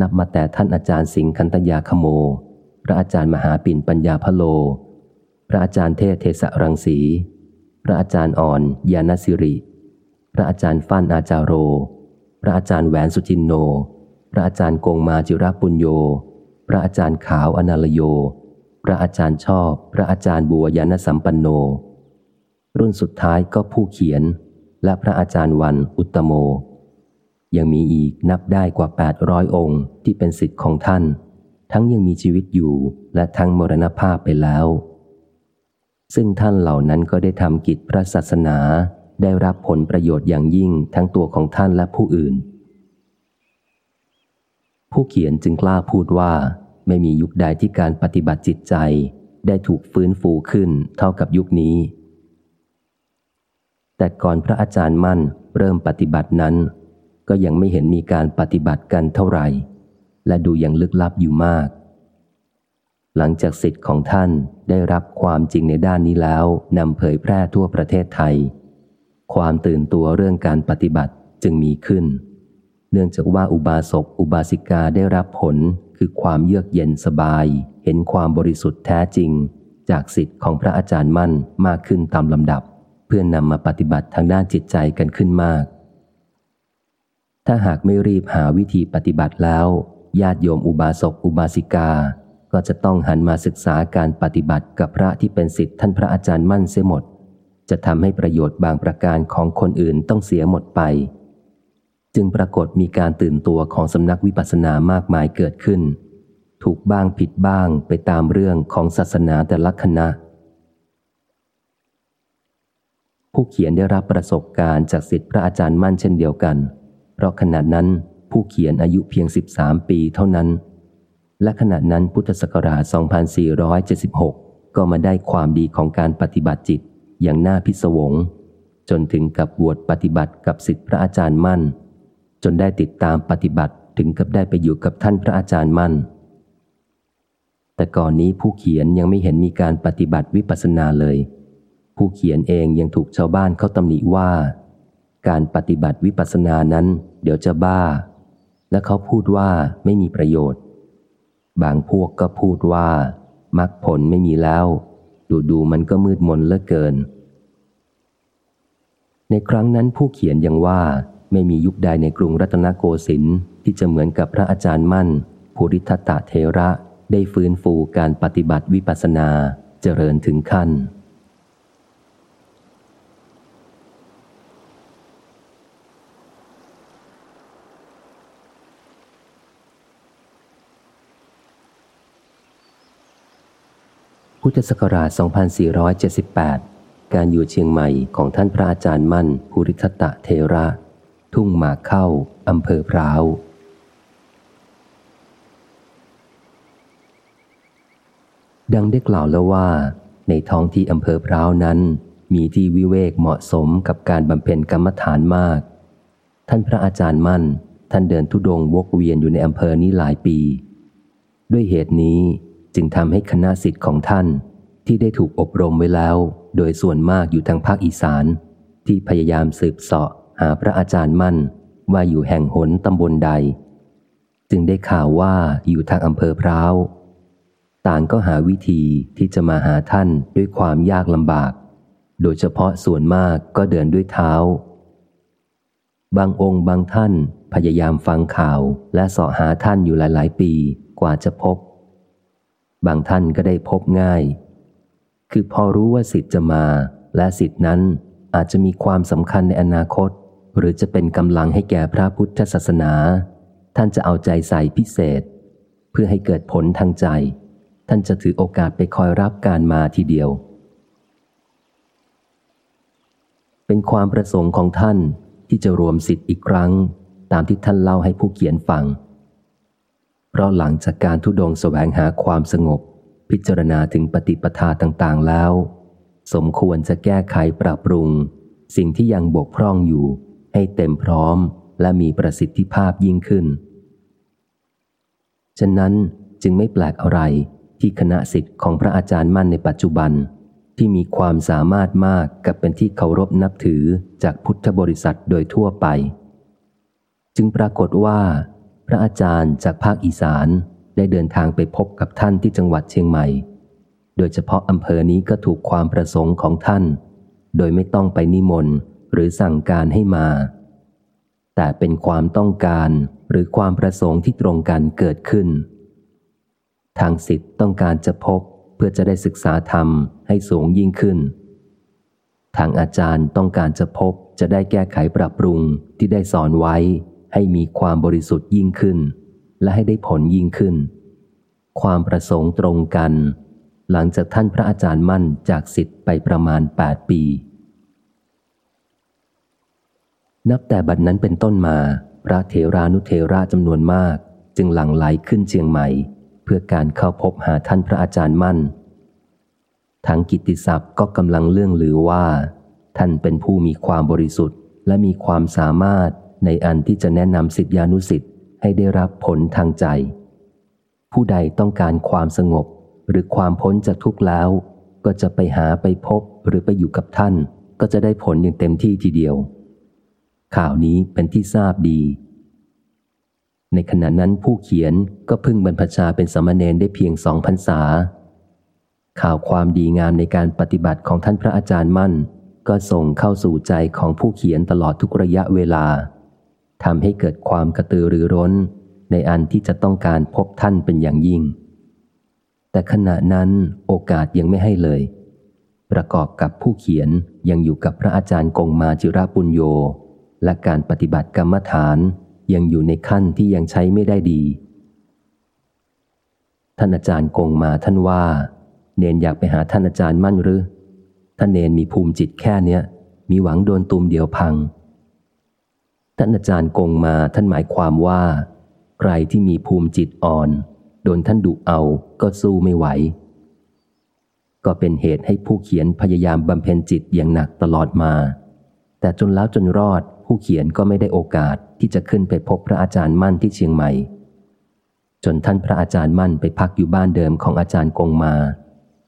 นับมาแต่ท่านอาจารย์สิงคันตยาคโม พระอาจารย์มหาปิ่นปัญญาพโล พระอาจารย์เทศเทศรังสี พระอาจารย์อ่อนยานสิริ พระอาจารย์ฟั่นอาจารโร พระอาจารย์แหวนสุจินโน พระอาจารย์กงมาจิรปุญโย พระอาจารย์ขาวอนาลโย พระอาจารย์ชอบ พระอาจารย์บัวยานสัมปันโน รุ่นสุดท้ายก็ผู้เขียน และพระอาจารย์วันอุตโม ยังมีอีกนับได้กว่า 800 องค์ที่เป็นสิทธิ์ของท่าน ทั้งยังมีชีวิตอยู่และทั้งมรณภาพไปแล้ว ซึ่งท่านเหล่านั้นก็ได้ทำกิจพระศาสนา ได้รับผลประโยชน์อย่างยิ่งทั้งตัวของท่านและผู้อื่น ผู้เขียนจึงกล้าพูดว่าไม่มียุคใดที่การปฏิบัติจิตใจ ได้ถูกฟื้นฟูขึ้นเท่ากับยุคนี้ แต่ก่อนพระอาจารย์มั่นเริ่มปฏิบัตินั้น ก็ยังไม่เห็นมีการปฏิบัติกันเท่าไหร่ และดูยังลึกลับอยู่มาก หลังจากสิทธิ์ของท่านได้รับความจริงในด้านนี้แล้วนำเผยแพร่ทั่วประเทศไทย ความตื่นตัวเรื่องการปฏิบัติจึงมีขึ้น เนื่องจากว่าอุบาสกอุบาสิกาได้รับผลคือความเยือกเย็นสบาย เห็นความบริสุทธิ์แท้จริง จากสิทธิ์ของพระอาจารย์มั่นมากขึ้นตามลำดับ เพื่อนนำมาปฏิบัติทางด้านจิตใจกันขึ้นมาก ถ้าหากไม่รีบหาวิธีปฏิบัติแล้ว ญาติโยมอุบาสกอุบาสิกา ก็จะต้องหันมาศึกษาการปฏิบัติกับพระที่เป็นสิทธิ์ท่านพระอาจารย์มั่นเสียหมด จะทำให้ประโยชน์บางประการของคนอื่นต้องเสียหมดไป จึงปรากฏมีการตื่นตัวของสำนักวิปัสสนามากมายเกิดขึ้น ถูกบ้างผิดบ้างไปตามเรื่องของศาสนาแต่ละคณะผู้เขียนได้รับประสบการณ์จากสิทธิพระอาจารย์มั่นเช่นเดียวกัน ราะขณะนั้นผู้เขียนอายุเพียง 13 ปีเท่านั้น และขณะนั้นพุทธศักราช 2476 ก็มาได้ความดีของการปฏิบัติจิตอย่างน่าพิศวง จนถึงกับบวชปฏิบัติกับสิทธิพระอาจารย์มั่น จนได้ติดตามปฏิบัติถึงกับได้ไปอยู่กับท่านพระอาจารย์มั่น แต่ก่อนนี้ผู้เขียนยังไม่เห็นมีการปฏิบัติวิปัสสนาเลย ผู้เขียนเองยังถูกชาวบ้านเขาตำหนิว่า การปฏิบัติวิปัสสนานั้น เดี๋ยวจะบ้า และเขาพูดว่าไม่มีประโยชน์ บางพวกก็พูดว่ามรรคผลไม่มีแล้ว ดูดูมันก็มืดมนเหลือเกิน ในครั้งนั้นผู้เขียนยังว่าไม่มียุคใดในกรุงรัตนโกสินทร์ที่จะเหมือนกับพระอาจารย์มั่น ภูริทัตเทระได้ฟื้นฟูการปฏิบัติวิปัสสนาเจริญถึงขั้น พุทธศักราช 2478 การอยู่เชียงใหม่ของท่านพระอาจารย์มั่นภูริทัตะเทระ ทุ่งหมาเข้าอำเภอพร้าว ดังได้กล่าวแล้วว่า ในท้องที่อำเภอพร้าวนั้น มีที่วิเวกเหมาะสมกับการบำเพ็ญกรรมฐานมาก ท่านพระอาจารย์มั่น ท่านเดินทุดงวกเวียนอยู่ในอำเภอนี้หลายปี ด้วยเหตุนี้ จึงทำให้คณะสิทธิ์ของท่าน ที่ได้ถูกอบรมไว้แล้ว โดยส่วนมากอยู่ทางภาคอีสาน ที่พยายามสืบเสาะหาพระอาจารย์มั่น ว่าอยู่แห่งหนตำบลใด จึงได้ข่าวว่าอยู่ทางอำเภอพร้าว ต่างก็หาวิธีที่จะมาหาท่านด้วยความยากลำบาก โดยเฉพาะส่วนมากก็เดินด้วยเท้า บางองค์บางท่านพยายามฟังข่าวและสาะหาท่านอยู่หลาย ๆ ปีกว่าจะพบ บางท่านก็ได้พบง่าย คือพอรู้ว่าสิทธิ์จะมา และสิทธินั้นอาจจะมีความสำคัญในอนาคต หรือจะเป็นกำลังให้แก่พระพุทธศาสนา ท่านจะเอาใจใส่พิเศษ เพื่อให้เกิดผลทางใจ ท่านจะถือโอกาสไปคอยรับการมาทีเดียว เป็นความประสงค์ของท่านที่จะรวมสิทธิ์อีกครั้ง ตามที่ท่านเล่าให้ผู้เขียนฟัง เพราะหลังจากการทุดงแสวงหาความสงบ พิจารณาถึงปฏิปทาต่างๆแล้ว สมควรจะแก้ไขปรับปรุง สิ่งที่ยังบกพร่องอยู่ ให้เต็มพร้อมและมีประสิทธิภาพยิ่งขึ้น ฉะนั้นจึงไม่แปลกอะไรที่คณะสิทธิ์ของพระอาจารย์มั่นในปัจจุบัน ที่มีความสามารถมากกับเป็นที่เคารพนับถือจากพุทธบริษัทโดยทั่วไป จึงปรากฏว่า ระอาจารย์จากภาคอีสานได้เดินทางไปพบกับท่านที่จังหวัดเชียงใหม่ โดยเฉพาะอำเภอนี้ก็ถูกความประสงค์ของท่าน โดยไม่ต้องไปนิมนต์หรือสั่งการให้มา แต่เป็นความต้องการหรือความประสงค์ที่ตรงกันเกิดขึ้น ทางสิทธิ์ต้องการจะพบเพื่อจะได้ศึกษาธรรมให้สูงยิ่งขึ้น ทางอาจารย์ต้องการจะพบจะได้แก้ไขปรับปรุงที่ได้สอนไว้ ให้มีความบริสุทธิ์ยิ่งขึ้น และให้ได้ผลยิ่งขึ้น ความประสงค์ตรงกัน หลังจากท่านพระอาจารย์มั่นจากสิทธิ์ไปประมาณ 8 ปี นับแต่บัดนั้นเป็นต้นมา พระเถรานุเทระจำนวนมาก จึงหลั่งไหลขึ้นเชียงใหม่ เพื่อการเข้าพบหาท่านพระอาจารย์มั่นทั้งกิตติศัพท์ก็กำลังเลื่องลือว่า ท่านเป็นผู้มีความบริสุทธิ์และมีความสามารถ ในอันที่จะแนะนำสิทธิานุสิทธิ์ให้ได้รับผลทางใจ ผู้ใดต้องการความสงบหรือความพ้นจากทุกข์แล้ว ก็จะไปหาไปพบหรือไปอยู่กับท่าน ก็จะได้ผลอย่างเต็มที่ทีเดียว ข่าวนี้เป็นที่ทราบดี ในขณะนั้นผู้เขียนก็พึ่งบรรพชาเป็นสมณเณรได้เพียงสองพรรษา ข่าวความดีงามในการปฏิบัติของท่านพระอาจารย์มั่น ก็ส่งเข้าสู่ใจของผู้เขียนตลอดทุกระยะเวลา ทำให้เกิดความกระตือรือร้น ในอันที่จะต้องการพบท่านเป็นอย่างยิ่ง แต่ขณะนั้นโอกาสยังไม่ให้เลย ประกอบกับผู้เขียนยังอยู่กับพระอาจารย์กงมาจิราปุญโย และการปฏิบัติกรรมฐานยังอยู่ในขั้นที่ยังใช้ไม่ได้ดี ท่านอาจารย์กงมาท่านว่า เนนอยากไปหาท่านอาจารย์มั่นหรือท่านเนนมีภูมิจิตแค่เนี้ย มีหวังโดนตุมเดียวพัง ท่านอาจารย์กงมาท่านหมายความว่า ใครที่มีภูมิจิตอ่อน โดนท่านดุเอาก็สู้ไม่ไหว ก็เป็นเหตุให้ผู้เขียนพยายามบำเพ็ญจิตอย่างหนักตลอดมา แต่จนแล้วจนรอดผู้เขียนก็ไม่ได้โอกาสที่จะขึ้นไปพบพระอาจารย์มั่นที่เชียงใหม่ จนท่านพระอาจารย์มั่นไปพักอยู่บ้านเดิมของอาจารย์กงมา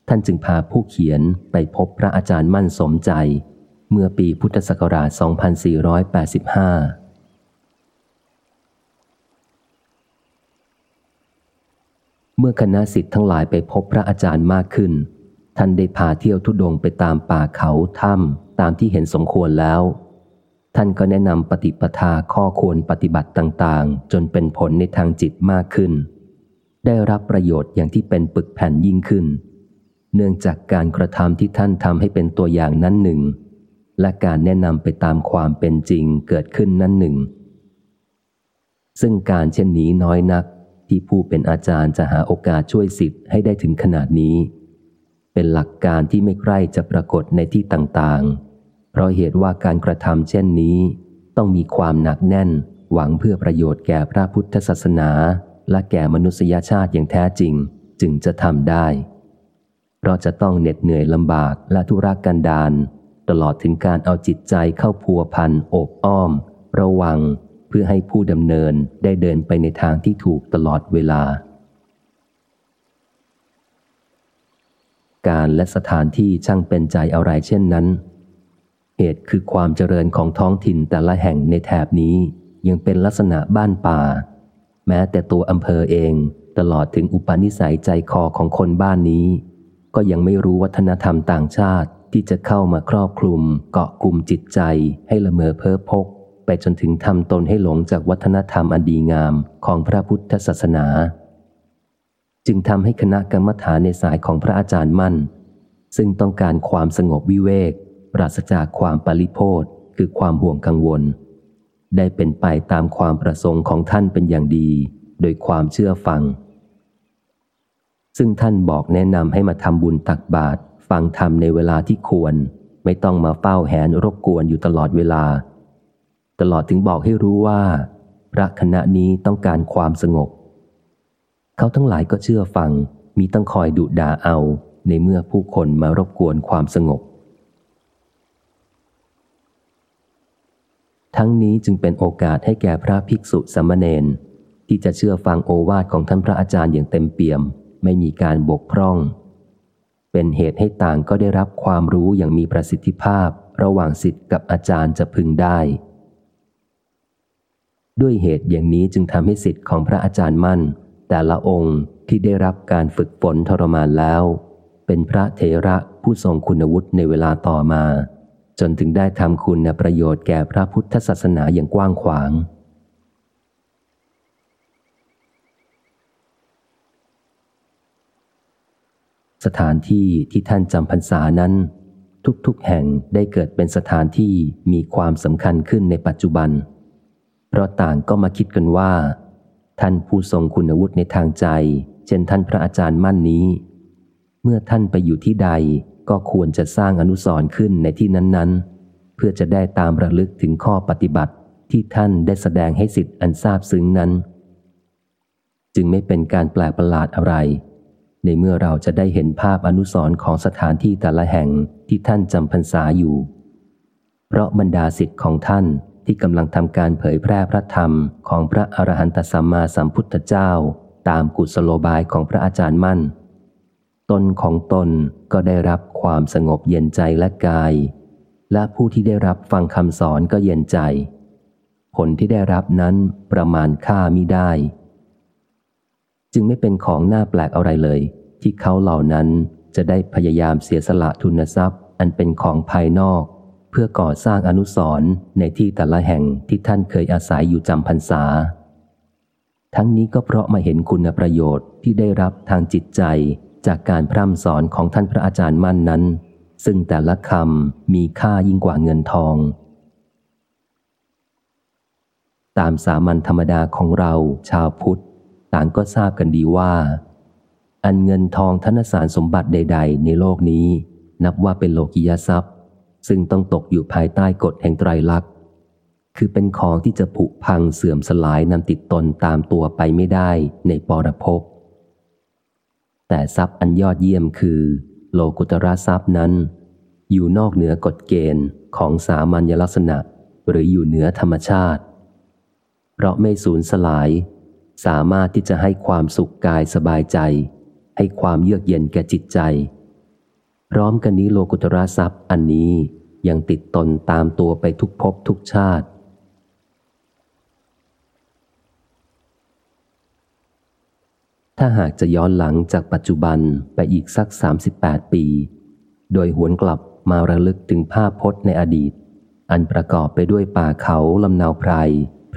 ท่านจึงพาผู้เขียนไปพบพระอาจารย์มั่นสมใจ เมื่อปีพุทธศักราช 2485เมื่อคณะสิทธิ์ทั้งหลายไปพบพระอาจารย์มากขึ้น ท่านได้พาเที่ยวทุดงไปตามป่าเขาถ้ำตามที่เห็นสมควรแล้ว ท่านก็แนะนำปฏิปทาข้อควรปฏิบัติต่างๆ จนเป็นผลในทางจิตมากขึ้น ได้รับประโยชน์อย่างที่เป็นปึกแผ่นยิ่งขึ้น เนื่องจากการกระทำที่ท่านทำให้เป็นตัวอย่างนั้นหนึ่ง และการแนะนำไปตามความเป็นจริงเกิดขึ้นนั่นหนึ่ง ซึ่งการเช่นนี้น้อยนักที่ผู้เป็นอาจารย์จะหาโอกาสช่วยสิทธิ์ให้ได้ถึงขนาดนี้ เป็นหลักการที่ไม่ใกล้จะปรากฏในที่ต่างๆ เพราะเหตุว่าการกระทำเช่นนี้ ต้องมีความหนักแน่น หวังเพื่อประโยชน์แก่พระพุทธศาสนา และแก่มนุษยชาติอย่างแท้จริง จึงจะทำได้ เพราะจะต้องเหน็ดเหนื่อยลำบากและทุรกันดาร ตลอดถึงการเอาจิตใจเข้าพัวพันโอบอ้อม ระวัง เพื่อให้ผู้ดำเนินได้เดินไปในทางที่ถูกตลอดเวลา การและสถานที่ช่างเป็นใจอะไรเช่นนั้น เหตุคือความเจริญของท้องถิ่นแต่ละแห่งในแถบนี้ยังเป็นลักษณะบ้านป่า แม้แต่ตัวอำเภอเองตลอดถึงอุปนิสัยใจคอของคนบ้านนี้ ก็ยังไม่รู้วัฒนธรรมต่างชาติ ที่จะเข้ามาครอบคลุมเกาะกลุ่มจิตใจให้ละเมอเพ้อพก ไปจนถึงทำตนให้หลงจากวัฒนธรรมอันดีงามของพระพุทธศาสนา จึงทำให้คณะกรรมฐานในสายของพระอาจารย์มั่น ซึ่งต้องการความสงบวิเวก ปราศจากความปริโพธคือความห่วงกังวล ได้เป็นไปตามความประสงค์ของท่านเป็นอย่างดี โดยความเชื่อฟังซึ่งท่านบอกแนะนำให้มาทำบุญตักบาตร ฟังธรรมในเวลาที่ควร ไม่ต้องมาเฝ้าแหนรบกวนอยู่ตลอดเวลา ตลอดถึงบอกให้รู้ว่า พระคณะนี้ต้องการความสงบ เขาทั้งหลายก็เชื่อฟัง มีต้องคอยดุด่าเอาในเมื่อผู้คนมารบกวนความสงบ ทั้งนี้จึงเป็นโอกาสให้แก่พระภิกษุสมณเณรที่จะเชื่อฟังโอวาทของท่านพระอาจารย์อย่างเต็มเปี่ยม ไม่มีการบกพร่อง เป็นเหตุให้ต่างก็ได้รับความรู้อย่างมีประสิทธิภาพ ระหว่างสิทธิ์กับอาจารย์จะพึงได้ ด้วยเหตุอย่างนี้จึงทำให้สิทธิ์ของพระอาจารย์มั่น แต่ละองค์ที่ได้รับการฝึกฝนทรมานแล้ว เป็นพระเถระผู้ทรงคุณวุฒิในเวลาต่อมา จนถึงได้ทำคุณประโยชน์แก่พระพุทธศาสนาอย่างกว้างขวาง สถานที่ที่ท่านจำพรรษานั้น ทุกๆแห่งได้เกิดเป็นสถานที่มีความสำคัญขึ้นในปัจจุบัน เพราะต่างก็มาคิดกันว่า ท่านผู้ทรงคุณวุฒิในทางใจ เช่นท่านพระอาจารย์มั่นนี้ เมื่อท่านไปอยู่ที่ใดก็ควรจะสร้างอนุสรณ์ขึ้นในที่นั้นๆ เพื่อจะได้ตามระลึกถึงข้อปฏิบัติที่ท่านได้แสดงให้สิทธิ์อันทราบซึ้งนั้น จึงไม่เป็นการแปลกประหลาดอะไร ในเมื่อเราจะได้เห็นภาพอนุสรณ์ของสถานที่แต่ละแห่งที่ท่านจำพรรษาอยู่ เพราะบรรดาสิทธิ์ของท่านที่กำลังทำการเผยแพร่พระธรรมของพระอรหันตสัมมาสัมพุทธเจ้า ตามกุศโลบายของพระอาจารย์มั่น ตนของตนก็ได้รับความสงบเย็นใจและกาย และผู้ที่ได้รับฟังคำสอนก็เย็นใจ ผลที่ได้รับนั้นประมาณค่ามิได้ จึงไม่เป็นของน่าแปลกอะไรเลย ที่เขาเหล่านั้นจะได้พยายามเสียสละทุนทรัพย์ อันเป็นของภายนอก เพื่อก่อสร้างอนุสรณ์ในที่แต่ละแห่งที่ท่านเคยอาศัยอยู่จำพรรษา ทั้งนี้ก็เพราะมาเห็นคุณประโยชน์ที่ได้รับทางจิตใจจากการพร่ำสอนของท่านพระอาจารย์มั่นนั้น ซึ่งแต่ละคำมีค่ายิ่งกว่าเงินทอง ตามสามัญธรรมดาของเราชาวพุทธ ต่างก็ทราบกันดีว่า อันเงินทองธนสารสมบัติใด ๆ ในโลกนี้ นับว่าเป็นโลกิยทรัพย์ ซึ่งต้องตกอยู่ภายใต้กฎแห่งไตรลักษณ์คือเป็นของที่จะผุพังเสื่อมสลายนำติดตนตามตัวไปไม่ได้ในปรภพแต่ทรัพย์อันยอดเยี่ยมคือ โลกุตระทรัพย์นั้น อยู่นอกเหนือกฎเกณฑ์ของสามัญลักษณะ หรืออยู่เหนือธรรมชาติ เพราะไม่สูญสลาย สามารถที่จะให้ความสุขกายสบายใจ ให้ความเยือกเย็นแก่จิตใจ พร้อมกันนี้โลกุตระทรัพย์อันนี้ยังติดตนตามตัวไปทุกภพทุกชาติ ถ้าหากจะย้อนหลังจากปัจจุบันไปอีกสัก 38 ปี โดยหวนกลับมาระลึกถึงภาพพจน์ในอดีต อันประกอบไปด้วยป่าเขาลำนาวไพร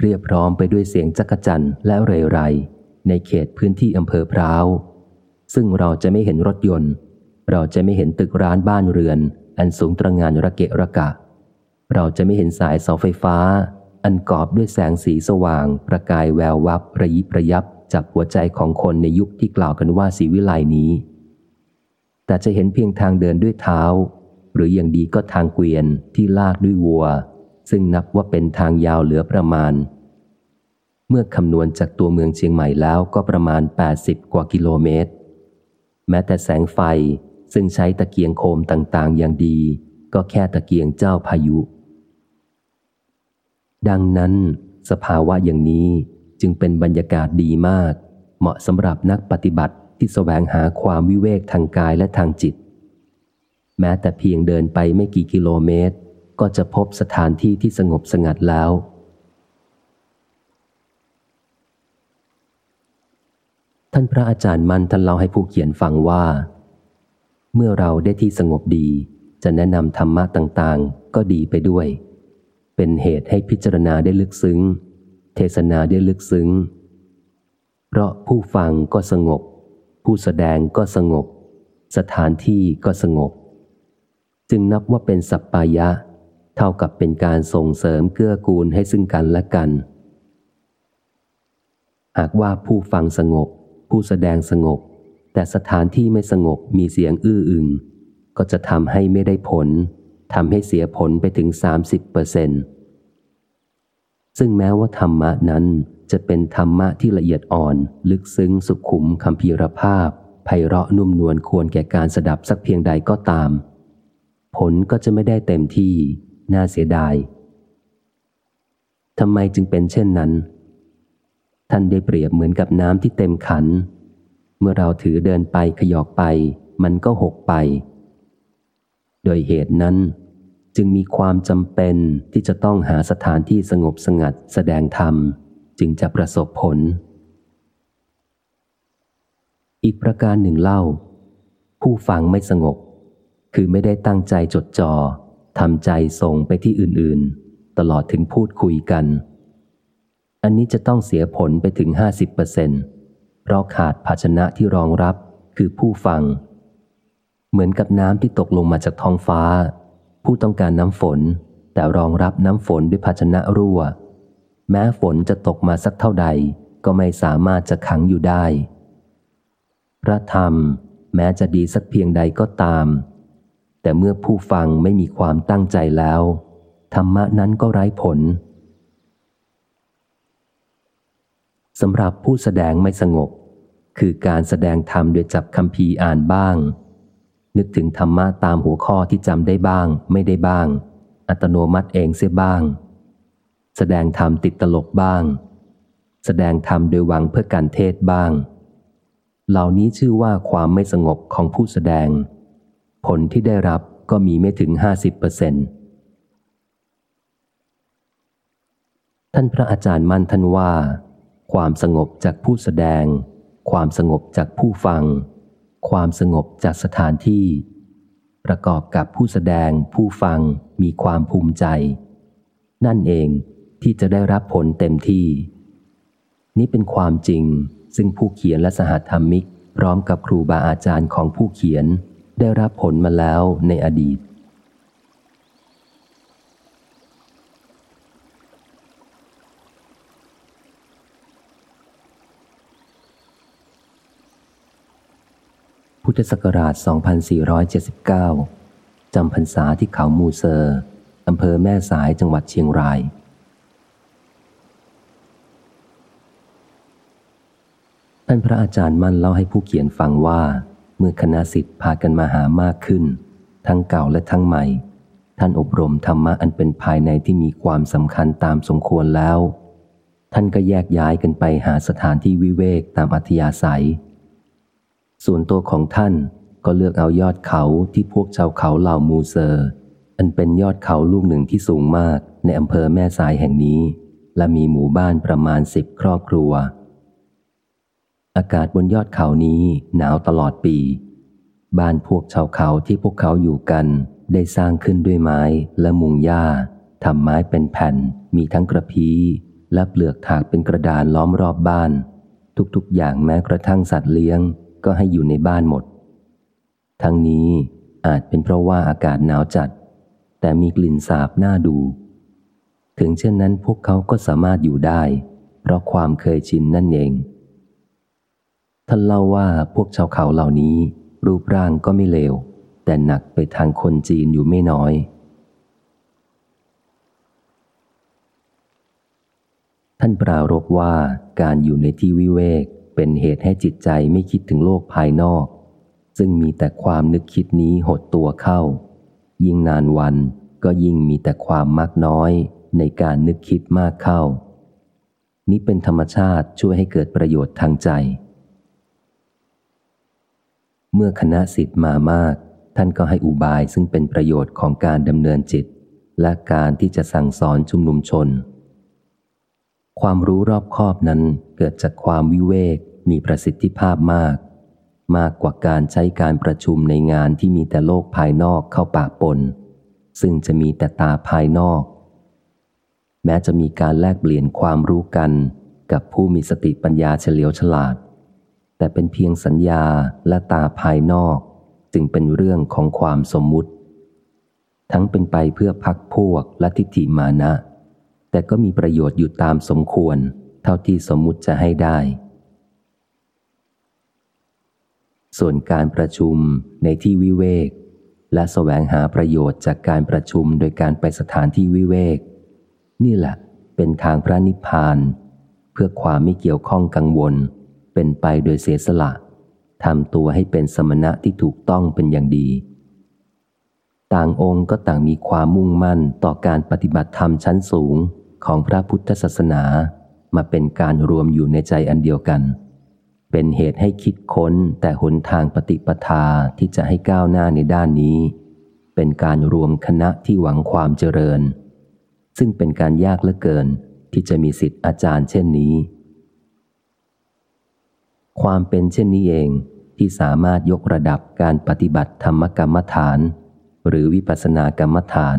เรียบพร้อมไปด้วยเสียงจักจั่นและเรไรในเขตพื้นที่อำเภอพร้าว ซึ่งเราจะไม่เห็นรถยนต์ เราจะไม่เห็นตึกร้านบ้านเรือน อันสูงตระงานระเกะระกะ เราจะไม่เห็นสายเสาไฟฟ้า อันกอบด้วยแสงสีสว่าง ประกายแวววับระยิบระยับจับหัวใจของคนในยุคที่กล่าวกันว่าสีวิไลนี้ แต่จะเห็นเพียงทางเดินด้วยเท้า หรืออย่างดีก็ทางเกวียนที่ลากด้วยวัว ซึ่งนับว่าเป็นทางยาวเหลือประมาณ เมื่อคำนวณจากตัวเมืองเชียงใหม่แล้วก็ประมาณ 80 กว่ากิโลเมตร แม้แต่แสงไฟซึ่งใช้ตะเกียงโคมต่างๆ อย่างดี ก็แค่ตะเกียงเจ้าพายุ ดังนั้น สภาวะอย่างนี้จึงเป็นบรรยากาศดีมาก เหมาะสำหรับนักปฏิบัติที่แสวงหาความวิเวกทางกายและทางจิต แม้แต่เพียงเดินไปไม่กี่กิโลเมตร ก็จะพบสถานที่ที่สงบสงัดแล้ว ท่านพระอาจารย์มันท่านเล่าให้ผู้เขียนฟังว่า เมื่อเราได้ที่สงบดี จะแนะนำธรรมะต่างๆ ก็ดีไปด้วย เป็นเหตุให้พิจารณาได้ลึกซึ้ง เทศนาได้ลึกซึ้ง เพราะผู้ฟังก็สงบ ผู้แสดงก็สงบ สถานที่ก็สงบจึงนับว่าเป็นสัปปายะ เท่ากับเป็นการส่งเสริมเกื้อกูลให้ซึ่งกันและกัน หากว่าผู้ฟังสงบ ผู้แสดงสงบ แต่สถานที่ไม่สงบมีเสียงอื้ออึง ก็จะทำให้ไม่ได้ผลทำให้เสียผลไปถึง 30เปอร์เซ็นต์ซึ่งแม้ว่าธรรมะนั้นจะเป็นธรรมะที่ละเอียดอ่อน ลึกซึ้งสุขุมคำพีรภาพไพเราะนุ่มนวลควรแก่การสดับสักเพียงใดก็ตาม ผลก็จะไม่ได้เต็มที่ น่าเสียดายทำไมจึงเป็นเช่นนั้น ท่านได้เปรียบเหมือนกับน้ำที่เต็มขัน เมื่อเราถือเดินไปขยอกไป มันก็หกไป โดยเหตุนั้น จึงมีความจำเป็นที่จะต้องหาสถานที่สงบสงัดแสดงธรรม จึงจะประสบผล อีกประการหนึ่งเล่า ผู้ฟังไม่สงบ คือไม่ได้ตั้งใจจดจอ่อ ทำใจส่งไปที่อื่นๆ ตลอดถึงพูดคุยกัน อันนี้จะต้องเสียผลไปถึง 50%เพราะขาดภาชนะที่รองรับคือผู้ฟัง เหมือนกับน้ำที่ตกลงมาจากท้องฟ้า ผู้ต้องการน้ำฝน แต่รองรับน้ำฝนด้วยภาชนะรั่ว แม้ฝนจะตกมาสักเท่าใด ก็ไม่สามารถจะขังอยู่ได้ พระธรรมแม้จะดีสักเพียงใดก็ตาม แต่เมื่อผู้ฟังไม่มีความตั้งใจแล้ว ธรรมะนั้นก็ไร้ผลสำหรับผู้แสดงไม่สงบ คือการแสดงธรรมโดยจับคำพีอ่านบ้าง นึกถึงธรรมะตามหัวข้อที่จำได้บ้าง ไม่ได้บ้าง อัตโนมัติเองเสียบ้าง แสดงธรรมติดตลกบ้าง แสดงธรรมโดยหวังเพื่อการเทศบ้าง เหล่านี้ชื่อว่าความไม่สงบของผู้แสดง ผลที่ได้รับก็มีไม่ถึงห้าสิบเปอร์เซ็นท่านพระอาจารย์มั่นท่านว่า ความสงบจากผู้แสดง ความสงบจากผู้ฟัง ความสงบจากสถานที่ ประกอบกับผู้แสดงผู้ฟังมีความภูมิใจ นั่นเองที่จะได้รับผลเต็มที่ นี้เป็นความจริงซึ่งผู้เขียนและสหธรรมิก พร้อมกับครูบาอาจารย์ของผู้เขียน ได้รับผลมาแล้วในอดีต พุทธศักราช 2479 จำพรรษาที่เขามูเซอร์อำเภอแม่สายจังหวัดเชียงรายท่านพระอาจารย์มั่นเล่าให้ผู้เขียนฟังว่า เมื่อคณะสิทธิ์พากันมาหามากขึ้น ทั้งเก่าและทั้งใหม่ ท่านอบรมธรรมะอันเป็นภายในที่มีความสำคัญตามสมควรแล้ว ท่านก็แยกย้ายกันไปหาสถานที่วิเวกตามอัธยาศัย ส่วนตัวของท่านก็เลือกเอายอดเขาที่พวกชาวเขาเหล่ามูเซอร์ อันเป็นยอดเขาลูกหนึ่งที่สูงมากในอำเภอแม่สายแห่งนี้ และมีหมู่บ้านประมาณสิบครอบครัว อากาศบนยอดเขานี้หนาวตลอดปี บ้านพวกชาวเขาที่พวกเขาอยู่กัน ได้สร้างขึ้นด้วยไม้และมุงหญ้าทำไม้เป็นแผ่น มีทั้งกระพี้และเปลือกถากเป็นกระดานล้อมรอบบ้าน ทุกๆ อย่างแม้กระทั่งสัตว์เลี้ยง ก็ให้อยู่ในบ้านหมด ทั้งนี้อาจเป็นเพราะว่าอากาศหนาวจัด แต่มีกลิ่นสาบน่าดู ถึงเช่นนั้นพวกเขาก็สามารถอยู่ได้ เพราะความเคยชินนั่นเอง ท่านเล่าว่าพวกชาวเขาเหล่านี้ รูปร่างก็ไม่เลว แต่หนักไปทางคนจีนอยู่ไม่น้อย ท่านปรารบว่าการอยู่ในที่วิเวกเป็นเหตุให้จิตใจไม่คิดถึงโลกภายนอก ซึ่งมีแต่ความนึกคิดนี้หดตัวเข้า ยิ่งนานวันก็ยิ่งมีแต่ความมักน้อยในการนึกคิดมากเข้า นี้เป็นธรรมชาติช่วยให้เกิดประโยชน์ทางใจ เมื่อคณะสิทธิ์มามาก ท่านก็ให้อุบายซึ่งเป็นประโยชน์ของการดำเนินจิต และการที่จะสั่งสอนชุมนุมชน ความรู้รอบคอบนั้นเกิดจากความวิเวกมีประสิทธิภาพมาก มากกว่าการใช้การประชุมในงานที่มีแต่โลกภายนอกเข้าปะปน ซึ่งจะมีแต่ตาภายนอก แม้จะมีการแลกเปลี่ยนความรู้กันกับผู้มีสติปัญญาเฉลียวฉลาด แต่เป็นเพียงสัญญาและตาภายนอก จึงเป็นเรื่องของความสมมุติ ทั้งเป็นไปเพื่อพักพวกและทิฏฐิมานะ แต่ก็มีประโยชน์อยู่ตามสมควร เท่าที่สมมุติจะให้ได้ ส่วนการประชุมในที่วิเวก และแสวงหาประโยชน์จากการประชุมโดยการไปสถานที่วิเวก นี่แหละเป็นทางพระนิพพาน เพื่อความไม่เกี่ยวข้องกังวล เป็นไปโดยเสียสละทำตัวให้เป็นสมณะที่ถูกต้องเป็นอย่างดี ต่างองค์ก็ต่างมีความมุ่งมั่นต่อการปฏิบัติธรรมชั้นสูงของพระพุทธศาสนามาเป็นการรวมอยู่ในใจอันเดียวกัน เป็นเหตุให้คิดค้นแต่หนทางปฏิปทาที่จะให้ก้าวหน้าในด้านนี้ เป็นการรวมคณะที่หวังความเจริญ ซึ่งเป็นการยากเหลือเกินที่จะมีสิทธิ์อาจารย์เช่นนี้ ความเป็นเช่นนี้เองที่สามารถยกระดับการปฏิบัติธรรมกรรมฐาน หรือวิปัสสนากรรมฐาน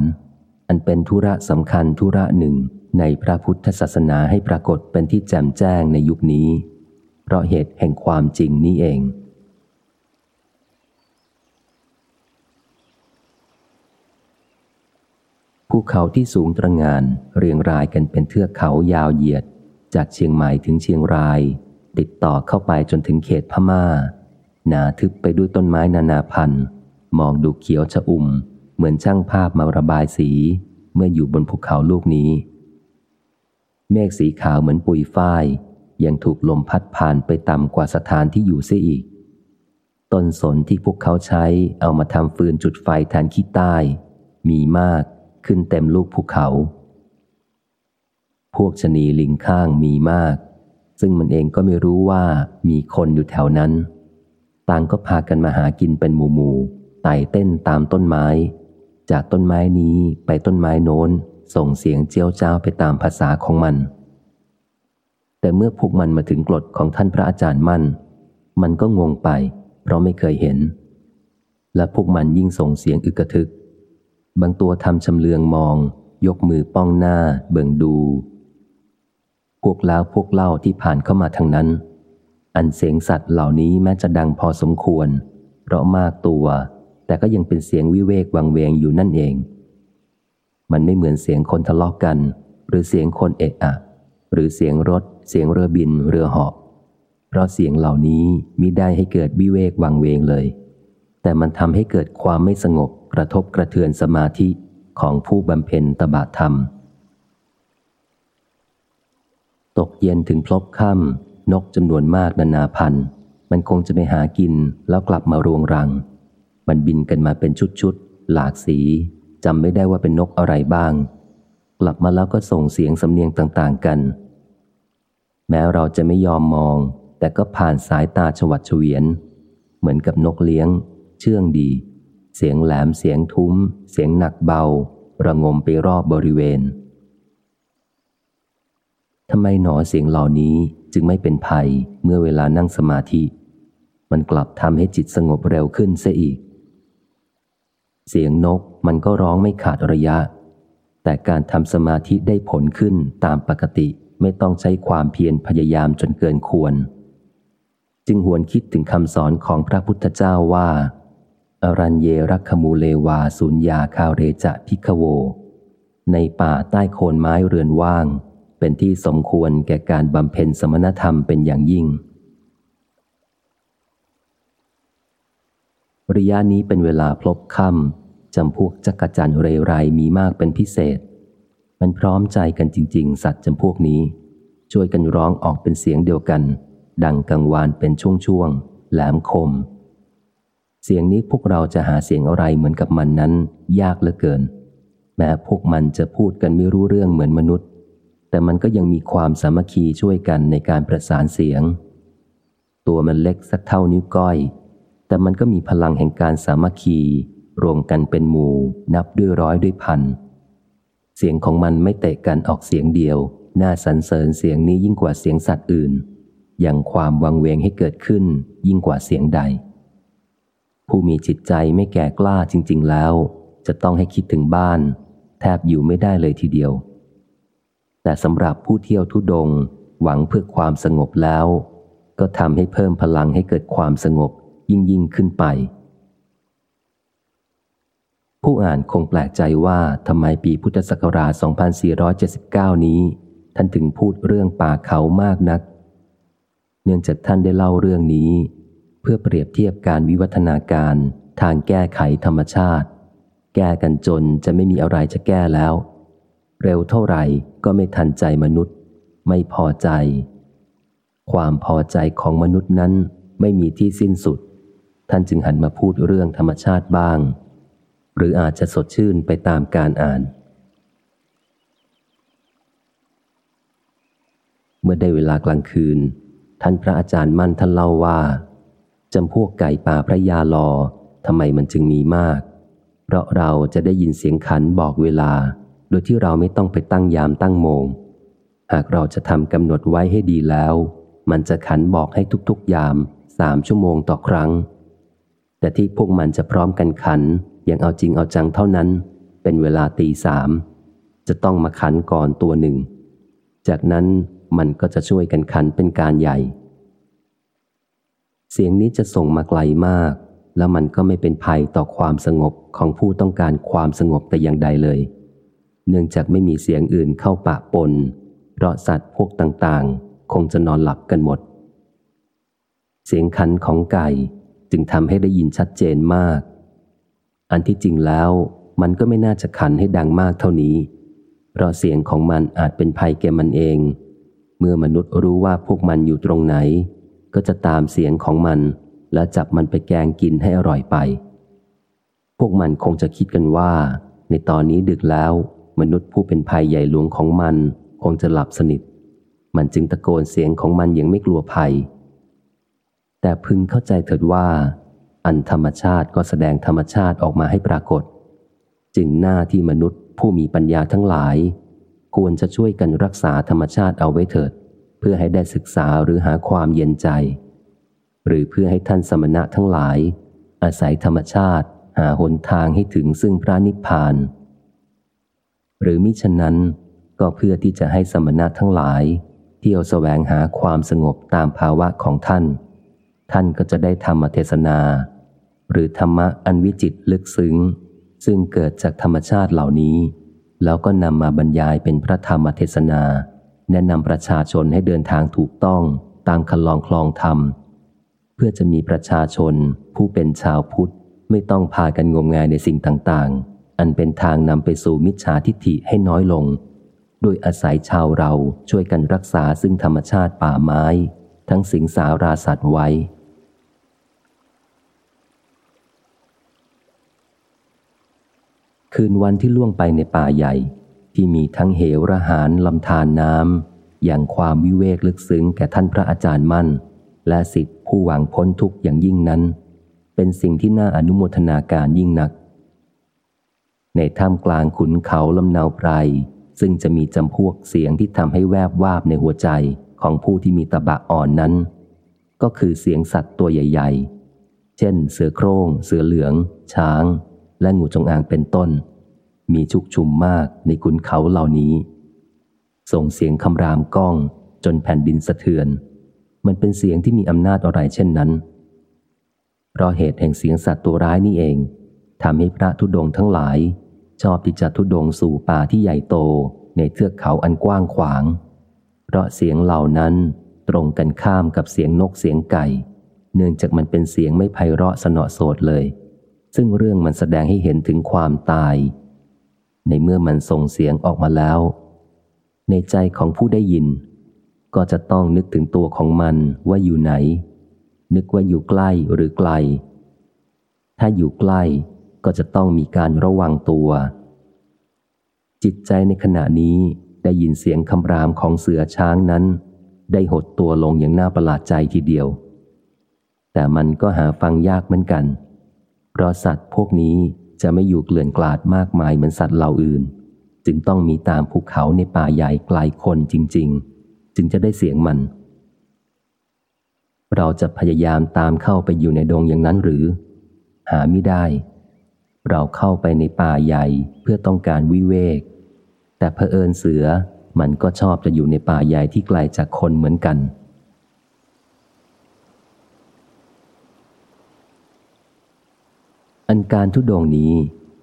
อันเป็นธุระสำคัญธุระหนึ่งในพระพุทธศาสนาให้ปรากฏเป็นที่แจ่มแจ้งในยุคนี้ เพราะเหตุแห่งความจริงนี้เอง ภูเขาที่สูงตระงานเรียงรายกันเป็นเทือกเขายาวเหยียด จากเชียงใหม่ถึงเชียงราย ติดต่อเข้าไปจนถึงเขตพมา่า หนาทึบไปด้วยต้นไม้นานาพันธุ์มองดูเขียวชะอุ่ม เหมือนช่างภาพมาระบายสี เมื่ออยู่บนภูเขาลูกนี้ เมฆสีขาวเหมือนปุยฝ้าย ยังถูกลมพัดผ่านไปต่ำกว่าสถานที่อยู่เสียอีก ต้นสนที่พวกเขาใช้เอามาทำฟืนจุดไฟแทนขี้ใต้ มีมากขึ้นเต็มลูกภูเขา พวกชนีลิงข้างมีมาก ซึ่งมันเองก็ไม่รู้ว่ามีคนอยู่แถวนั้น ต่างก็พากันมาหากินเป็นหมู่หมู่ไต่เต้นตามต้นไม้ จากต้นไม้นี้ไปต้นไม้โน้น ส่งเสียงเจียวจ้าวไปตามภาษาของมัน แต่เมื่อพวกมันมาถึงกรดของท่านพระอาจารย์มั่น มันก็งงไป เพราะไม่เคยเห็น และพวกมันยิ่งส่งเสียงอึกระทึก บางตัวทำชำเลืองมอง ยกมือป้องหน้า เบิ่งดู พวกแล้วพวกเล่าที่ผ่านเข้ามาทางนั้น อันเสียงสัตว์เหล่านี้แม้จะดังพอสมควร เพราะมากตัว แต่ก็ยังเป็นเสียงวิเวกวังเวงอยู่นั่นเอง มันไม่เหมือนเสียงคนทะเลาะกกัน หรือเสียงคนเอะอะ หรือเสียงรถ เสียงเรือบินเรือเหาะเพราะเสียงเหล่านี้มิได้ให้เกิดวิเวกวังเวงเลย แต่มันทำให้เกิดความไม่สงบกระทบกระเทือนสมาธิของผู้บำเพ็ญตบะธรรม ตกเย็นถึงพลบค่ำนกจำนวนมากนานาพันธุ์มันคงจะไปหากินแล้วกลับมารวงรัง มันบินกันมาเป็นชุดๆ หลากสีจำไม่ได้ว่าเป็นนกอะไรบ้าง กลับมาแล้วก็ส่งเสียงสำเนียงต่างๆกัน แม้เราจะไม่ยอมมอง แต่ก็ผ่านสายตาฉวัดเฉวียน เหมือนกับนกเลี้ยง เชื่องดี เสียงแหลมเสียงทุ้ม เสียงหนักเบา ระงมไปรอบบริเวณ ทำไมหนอเสียงเหล่านี้จึงไม่เป็นภัยเมื่อเวลานั่งสมาธิ มันกลับทำให้จิตสงบเร็วขึ้นเสียอีก เสียงนกมันก็ร้องไม่ขาดระยะ แต่การทำสมาธิได้ผลขึ้นตามปกติไม่ต้องใช้ความเพียรพยายามจนเกินควร จึงหวนคิดถึงคำสอนของพระพุทธเจ้าว่า อรัญเยรักขมูเลวาสุญญาคาเรจะพิกโว ในป่าใต้โคนไม้เรือนว่าง เป็นที่สมควรแก่การบำเพ็ญสมณธรรมเป็นอย่างยิ่ง ระยะนี้เป็นเวลาพลบค่ำจำพวกจักรจันเรไรมีมากเป็นพิเศษ มันพร้อมใจกันจริง ๆ สัตว์จำพวกนี้ ช่วยกันร้องออกเป็นเสียงเดียวกัน ดังกังวานเป็นช่วงๆแหลมคม เสียงนี้พวกเราจะหาเสียงอะไรเหมือนกับมันนั้น ยากเหลือเกิน แม้พวกมันจะพูดกันไม่รู้เรื่องเหมือนมนุษย์ แต่มันก็ยังมีความสามัคคีช่วยกันในการประสานเสียง ตัวมันเล็กสักเท่านิ้วก้อย แต่มันก็มีพลังแห่งการสามัคคี รวมกันเป็นหมู่นับด้วยร้อยด้วยพัน เสียงของมันไม่เตะกันออกเสียงเดียว น่าสรรเสริญเสียงนี้ยิ่งกว่าเสียงสัตว์อื่น อย่างความวังเวงให้เกิดขึ้นยิ่งกว่าเสียงใด ผู้มีจิตใจไม่แก่กล้าจริง ๆ แล้ว จะต้องให้คิดถึงบ้าน แทบอยู่ไม่ได้เลยทีเดียว แต่สำหรับผู้เที่ยวทุดง หวังเพื่อความสงบแล้ว ก็ทำให้เพิ่มพลังให้เกิดความสงบยิ่งยิ่งขึ้นไป ผู้อ่านคงแปลกใจว่าทำไมปีพุทธศักราช 2479 นี้ ท่านถึงพูดเรื่องป่าเขามากนัก เนื่องจากท่านได้เล่าเรื่องนี้ เพื่อเปรียบเทียบการวิวัฒนาการทางแก้ไขธรรมชาติ แก้กันจนจะไม่มีอะไรจะแก้แล้ว เร็วเท่าไหร่ก็ไม่ทันใจมนุษย์ ไม่พอใจ ความพอใจของมนุษย์นั้นไม่มีที่สิ้นสุด ท่านจึงหันมาพูดเรื่องธรรมชาติบ้าง หรืออาจจะสดชื่นไปตามการอ่าน เมื่อได้เวลากลางคืน ท่านพระอาจารย์มั่นท่านเล่าว่าจำพวกไก่ป่าพระยาลอทำไมมันจึงมีมาก เพราะเราจะได้ยินเสียงขันบอกเวลา โดยที่เราไม่ต้องไปตั้งยามตั้งโมง หากเราจะทำกำหนดไว้ให้ดีแล้ว มันจะขันบอกให้ทุกๆยามสามชั่วโมงต่อครั้ง แต่ที่พวกมันจะพร้อมกันขันอย่างเอาจริงเอาจังเท่านั้น เป็นเวลาตีสามจะต้องมาขันก่อนตัวหนึ่ง จากนั้นมันก็จะช่วยกันขันเป็นการใหญ่ เสียงนี้จะส่งมาไกลมาก แล้วมันก็ไม่เป็นภัยต่อความสงบของผู้ต้องการความสงบแต่อย่างใดเลย เนื่องจากไม่มีเสียงอื่นเข้าปะปน เพราะสัตว์พวกต่างๆ คงจะนอนหลับกันหมด เสียงขันของไก่จึงทำให้ได้ยินชัดเจนมาก อันที่จริงแล้วมันก็ไม่น่าจะขันให้ดังมากเท่านี้ เพราะเสียงของมันอาจเป็นภัยแก่มันเอง เมื่อมนุษย์รู้ว่าพวกมันอยู่ตรงไหน ก็จะตามเสียงของมัน แล้วจับมันไปแกงกินให้อร่อยไป พวกมันคงจะคิดกันว่า ในตอนนี้ดึกแล้ว มนุษย์ผู้เป็นภัยใหญ่หลวงของมัน คงจะหลับสนิท มันจึงตะโกนเสียงของมันอย่างไม่กลัวภัย แต่พึงเข้าใจเถิดว่า อันธรรมชาติก็แสดงธรรมชาติออกมาให้ปรากฏ จึงหน้าที่มนุษย์ผู้มีปัญญาทั้งหลาย ควรจะช่วยกันรักษาธรรมชาติเอาไว้เถิด เพื่อให้ได้ศึกษาหรือหาความเย็นใจ หรือเพื่อให้ท่านสมณะทั้งหลาย อาศัยธรรมชาติหาหนทางให้ถึงซึ่งพระนิพพาน หรือมิฉะนั้นก็เพื่อที่จะให้สมณะทั้งหลาย เที่ยวแสวงหาความสงบตามภาวะของท่าน ท่านก็จะได้ธรรมเทศนา หรือธรรมะอันวิจิตลึกซึ้ง ซึ่งเกิดจากธรรมชาติเหล่านี้ แล้วก็นำมาบรรยายเป็นพระธรรมเทศนา แนะนำประชาชนให้เดินทางถูกต้องตามคันลองคลองธรรม เพื่อจะมีประชาชนผู้เป็นชาวพุทธไม่ต้องพากันงมงายในสิ่งต่างๆ อันเป็นทางนำไปสู่มิจฉาทิฏฐิให้น้อยลง โดยอาศัยชาวเราช่วยกันรักษาซึ่งธรรมชาติป่าไม้ ทั้งสิงสาราสัตว์ไว้ คืนวันที่ล่วงไปในป่าใหญ่ ที่มีทั้งเหวระหารลำธารน้ำอย่างความวิเวกลึกซึ้งแก่ท่านพระอาจารย์มั่น และสิทธิผู้หวังพ้นทุกข์อย่างยิ่งนั้น เป็นสิ่งที่น่าอนุโมทนาการยิ่งนัก ในท่ามกลางขุนเขาลำนาวไพร ซึ่งจะมีจำพวกเสียงที่ทำให้แวบวาบในหัวใจของผู้ที่มีตะบะอ่อนนั้น ก็คือเสียงสัตว์ตัวใหญ่ ๆ เช่น เสือโครง่ง เสือเหลือง ช้าง และงูจงอางเป็นต้น มีชุกชุมมากในขุนเขาเหล่านี้ ส่งเสียงคำรามก้องจนแผ่นดินสะเทือน มันเป็นเสียงที่มีอำนาจอะไรเช่นนั้น เพราะเหตุแห่งเสียงสัตว์ตัวร้ายนี่เอง ทำให้พระธุดงทั้งหลาย ชอบที่จะทุดงสู่ป่าที่ใหญ่โตในเทือกเขาอันกว้างขวาง เพราะเสียงเหล่านั้นตรงกันข้ามกับเสียงนกเสียงไก่ เนื่องจากมันเป็นเสียงไม่ไพเราะสนอโสดเลย ซึ่งเรื่องมันแสดงให้เห็นถึงความตาย ในเมื่อมันส่งเสียงออกมาแล้ว ในใจของผู้ได้ยิน ก็จะต้องนึกถึงตัวของมันว่าอยู่ไหน นึกว่าอยู่ใกล้หรือไกล ถ้าอยู่ใกล้ ก็จะต้องมีการระวังตัว จิตใจในขณะนี้ได้ยินเสียงคำรามของเสือช้างนั้น ได้หดตัวลงอย่างน่าประหลาดใจทีเดียว แต่มันก็หาฟังยากเหมือนกัน เพราะสัตว์พวกนี้จะไม่อยู่เกลื่อนกลาดมากมายเหมือนสัตว์เหล่าอื่น จึงต้องมีตามภูเขาในป่าใหญ่ไกลคนจริง ๆ จึงจะได้เสียงมัน เราจะพยายามตามเข้าไปอยู่ในดงอย่างนั้นหรือ หาไม่ได้ เราเข้าไปในป่าใหญ่เพื่อต้องการวิเวก แต่เผอิญเสือมันก็ชอบจะอยู่ในป่าใหญ่ที่ไกลจากคนเหมือนกัน อันการทุดงนี้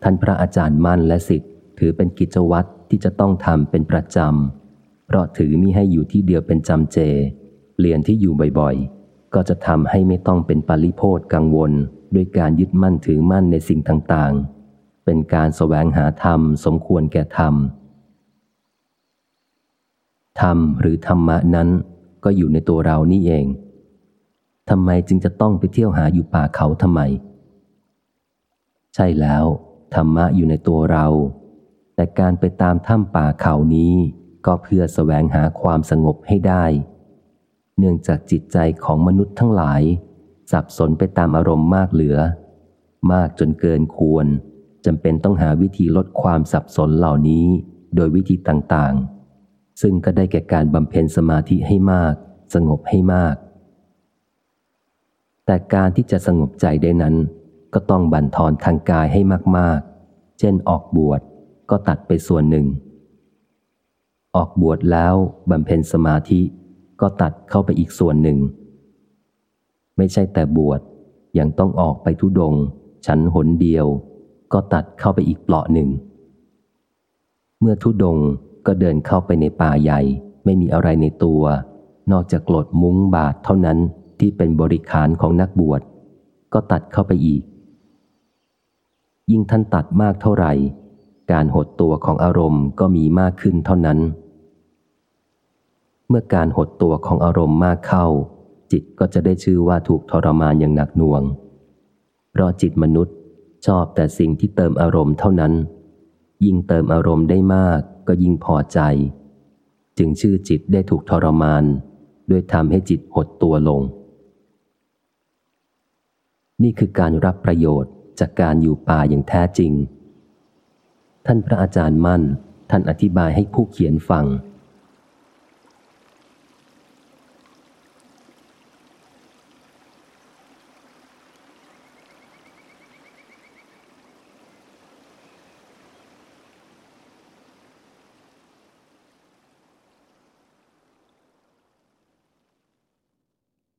ท่านพระอาจารย์มั่นและสิทธิ์ถือเป็นกิจวัตรที่จะต้องทำเป็นประจำ เพราะถือมิให้อยู่ที่เดียวเป็นจำเจเปลี่ยนที่อยู่บ่อยๆ ก็จะทำให้ไม่ต้องเป็นปริโพธกังวล ด้วยการยึดมั่นถือมั่นในสิ่งต่างๆ เป็นการสแสวงหาธรรมสมควรแก่ธรรม ธรรมหรือธรรมะนั้นก็อยู่ในตัวเรานี่เอง ทำไมจึงจะต้องไปเที่ยวหาอยู่ป่าเขาทำไม ใช่แล้ว ธรรมะอยู่ในตัวเรา แต่การไปตามถ้ำป่าเขานี้ ก็เพื่อสแสวงหาความสงบให้ได้ เนื่องจากจิตใจของมนุษย์ทั้งหลาย สับสนไปตามอารมณ์มากเหลือ มากจนเกินควรจำเป็นต้องหาวิธีลดความสับสนเหล่านี้ โดยวิธีต่างๆ ซึ่งก็ได้แก่การบำเพ็ญสมาธิให้มาก สงบให้มาก แต่การที่จะสงบใจได้นั้น ก็ต้องบั่นทอนทางกายให้มากๆ เช่นออกบวชก็ตัดไปส่วนหนึ่ง ออกบวชแล้วบำเพ็ญสมาธิก็ตัดเข้าไปอีกส่วนหนึ่ง ไม่ใช่แต่บวชยังต้องออกไปทุดง ฉันหนเดียว ก็ตัดเข้าไปอีกเปลาะหนึ่ง เมื่อทุดงก็เดินเข้าไปในป่าใหญ่ ไม่มีอะไรในตัว นอกจากกลดมุ้งบาทเท่านั้นที่เป็นบริขารของนักบวช ก็ตัดเข้าไปอีก ยิ่งท่านตัดมากเท่าไหร่ การหดตัวของอารมณ์ก็มีมากขึ้นเท่านั้น เมื่อการหดตัวของอารมณ์มากเข้า จิตก็จะได้ชื่อว่าถูกทรมานอย่างหนักหน่วง เพราะจิตมนุษย์ชอบแต่สิ่งที่เติมอารมณ์เท่านั้น ยิ่งเติมอารมณ์ได้มากก็ยิ่งพอใจ จึงชื่อจิตได้ถูกทรมาน ด้วยทำให้จิตหดตัวลง นี่คือการรับประโยชน์จากการอยู่ป่าอย่างแท้จริง ท่านพระอาจารย์มั่น ท่านอธิบายให้ผู้เขียนฟัง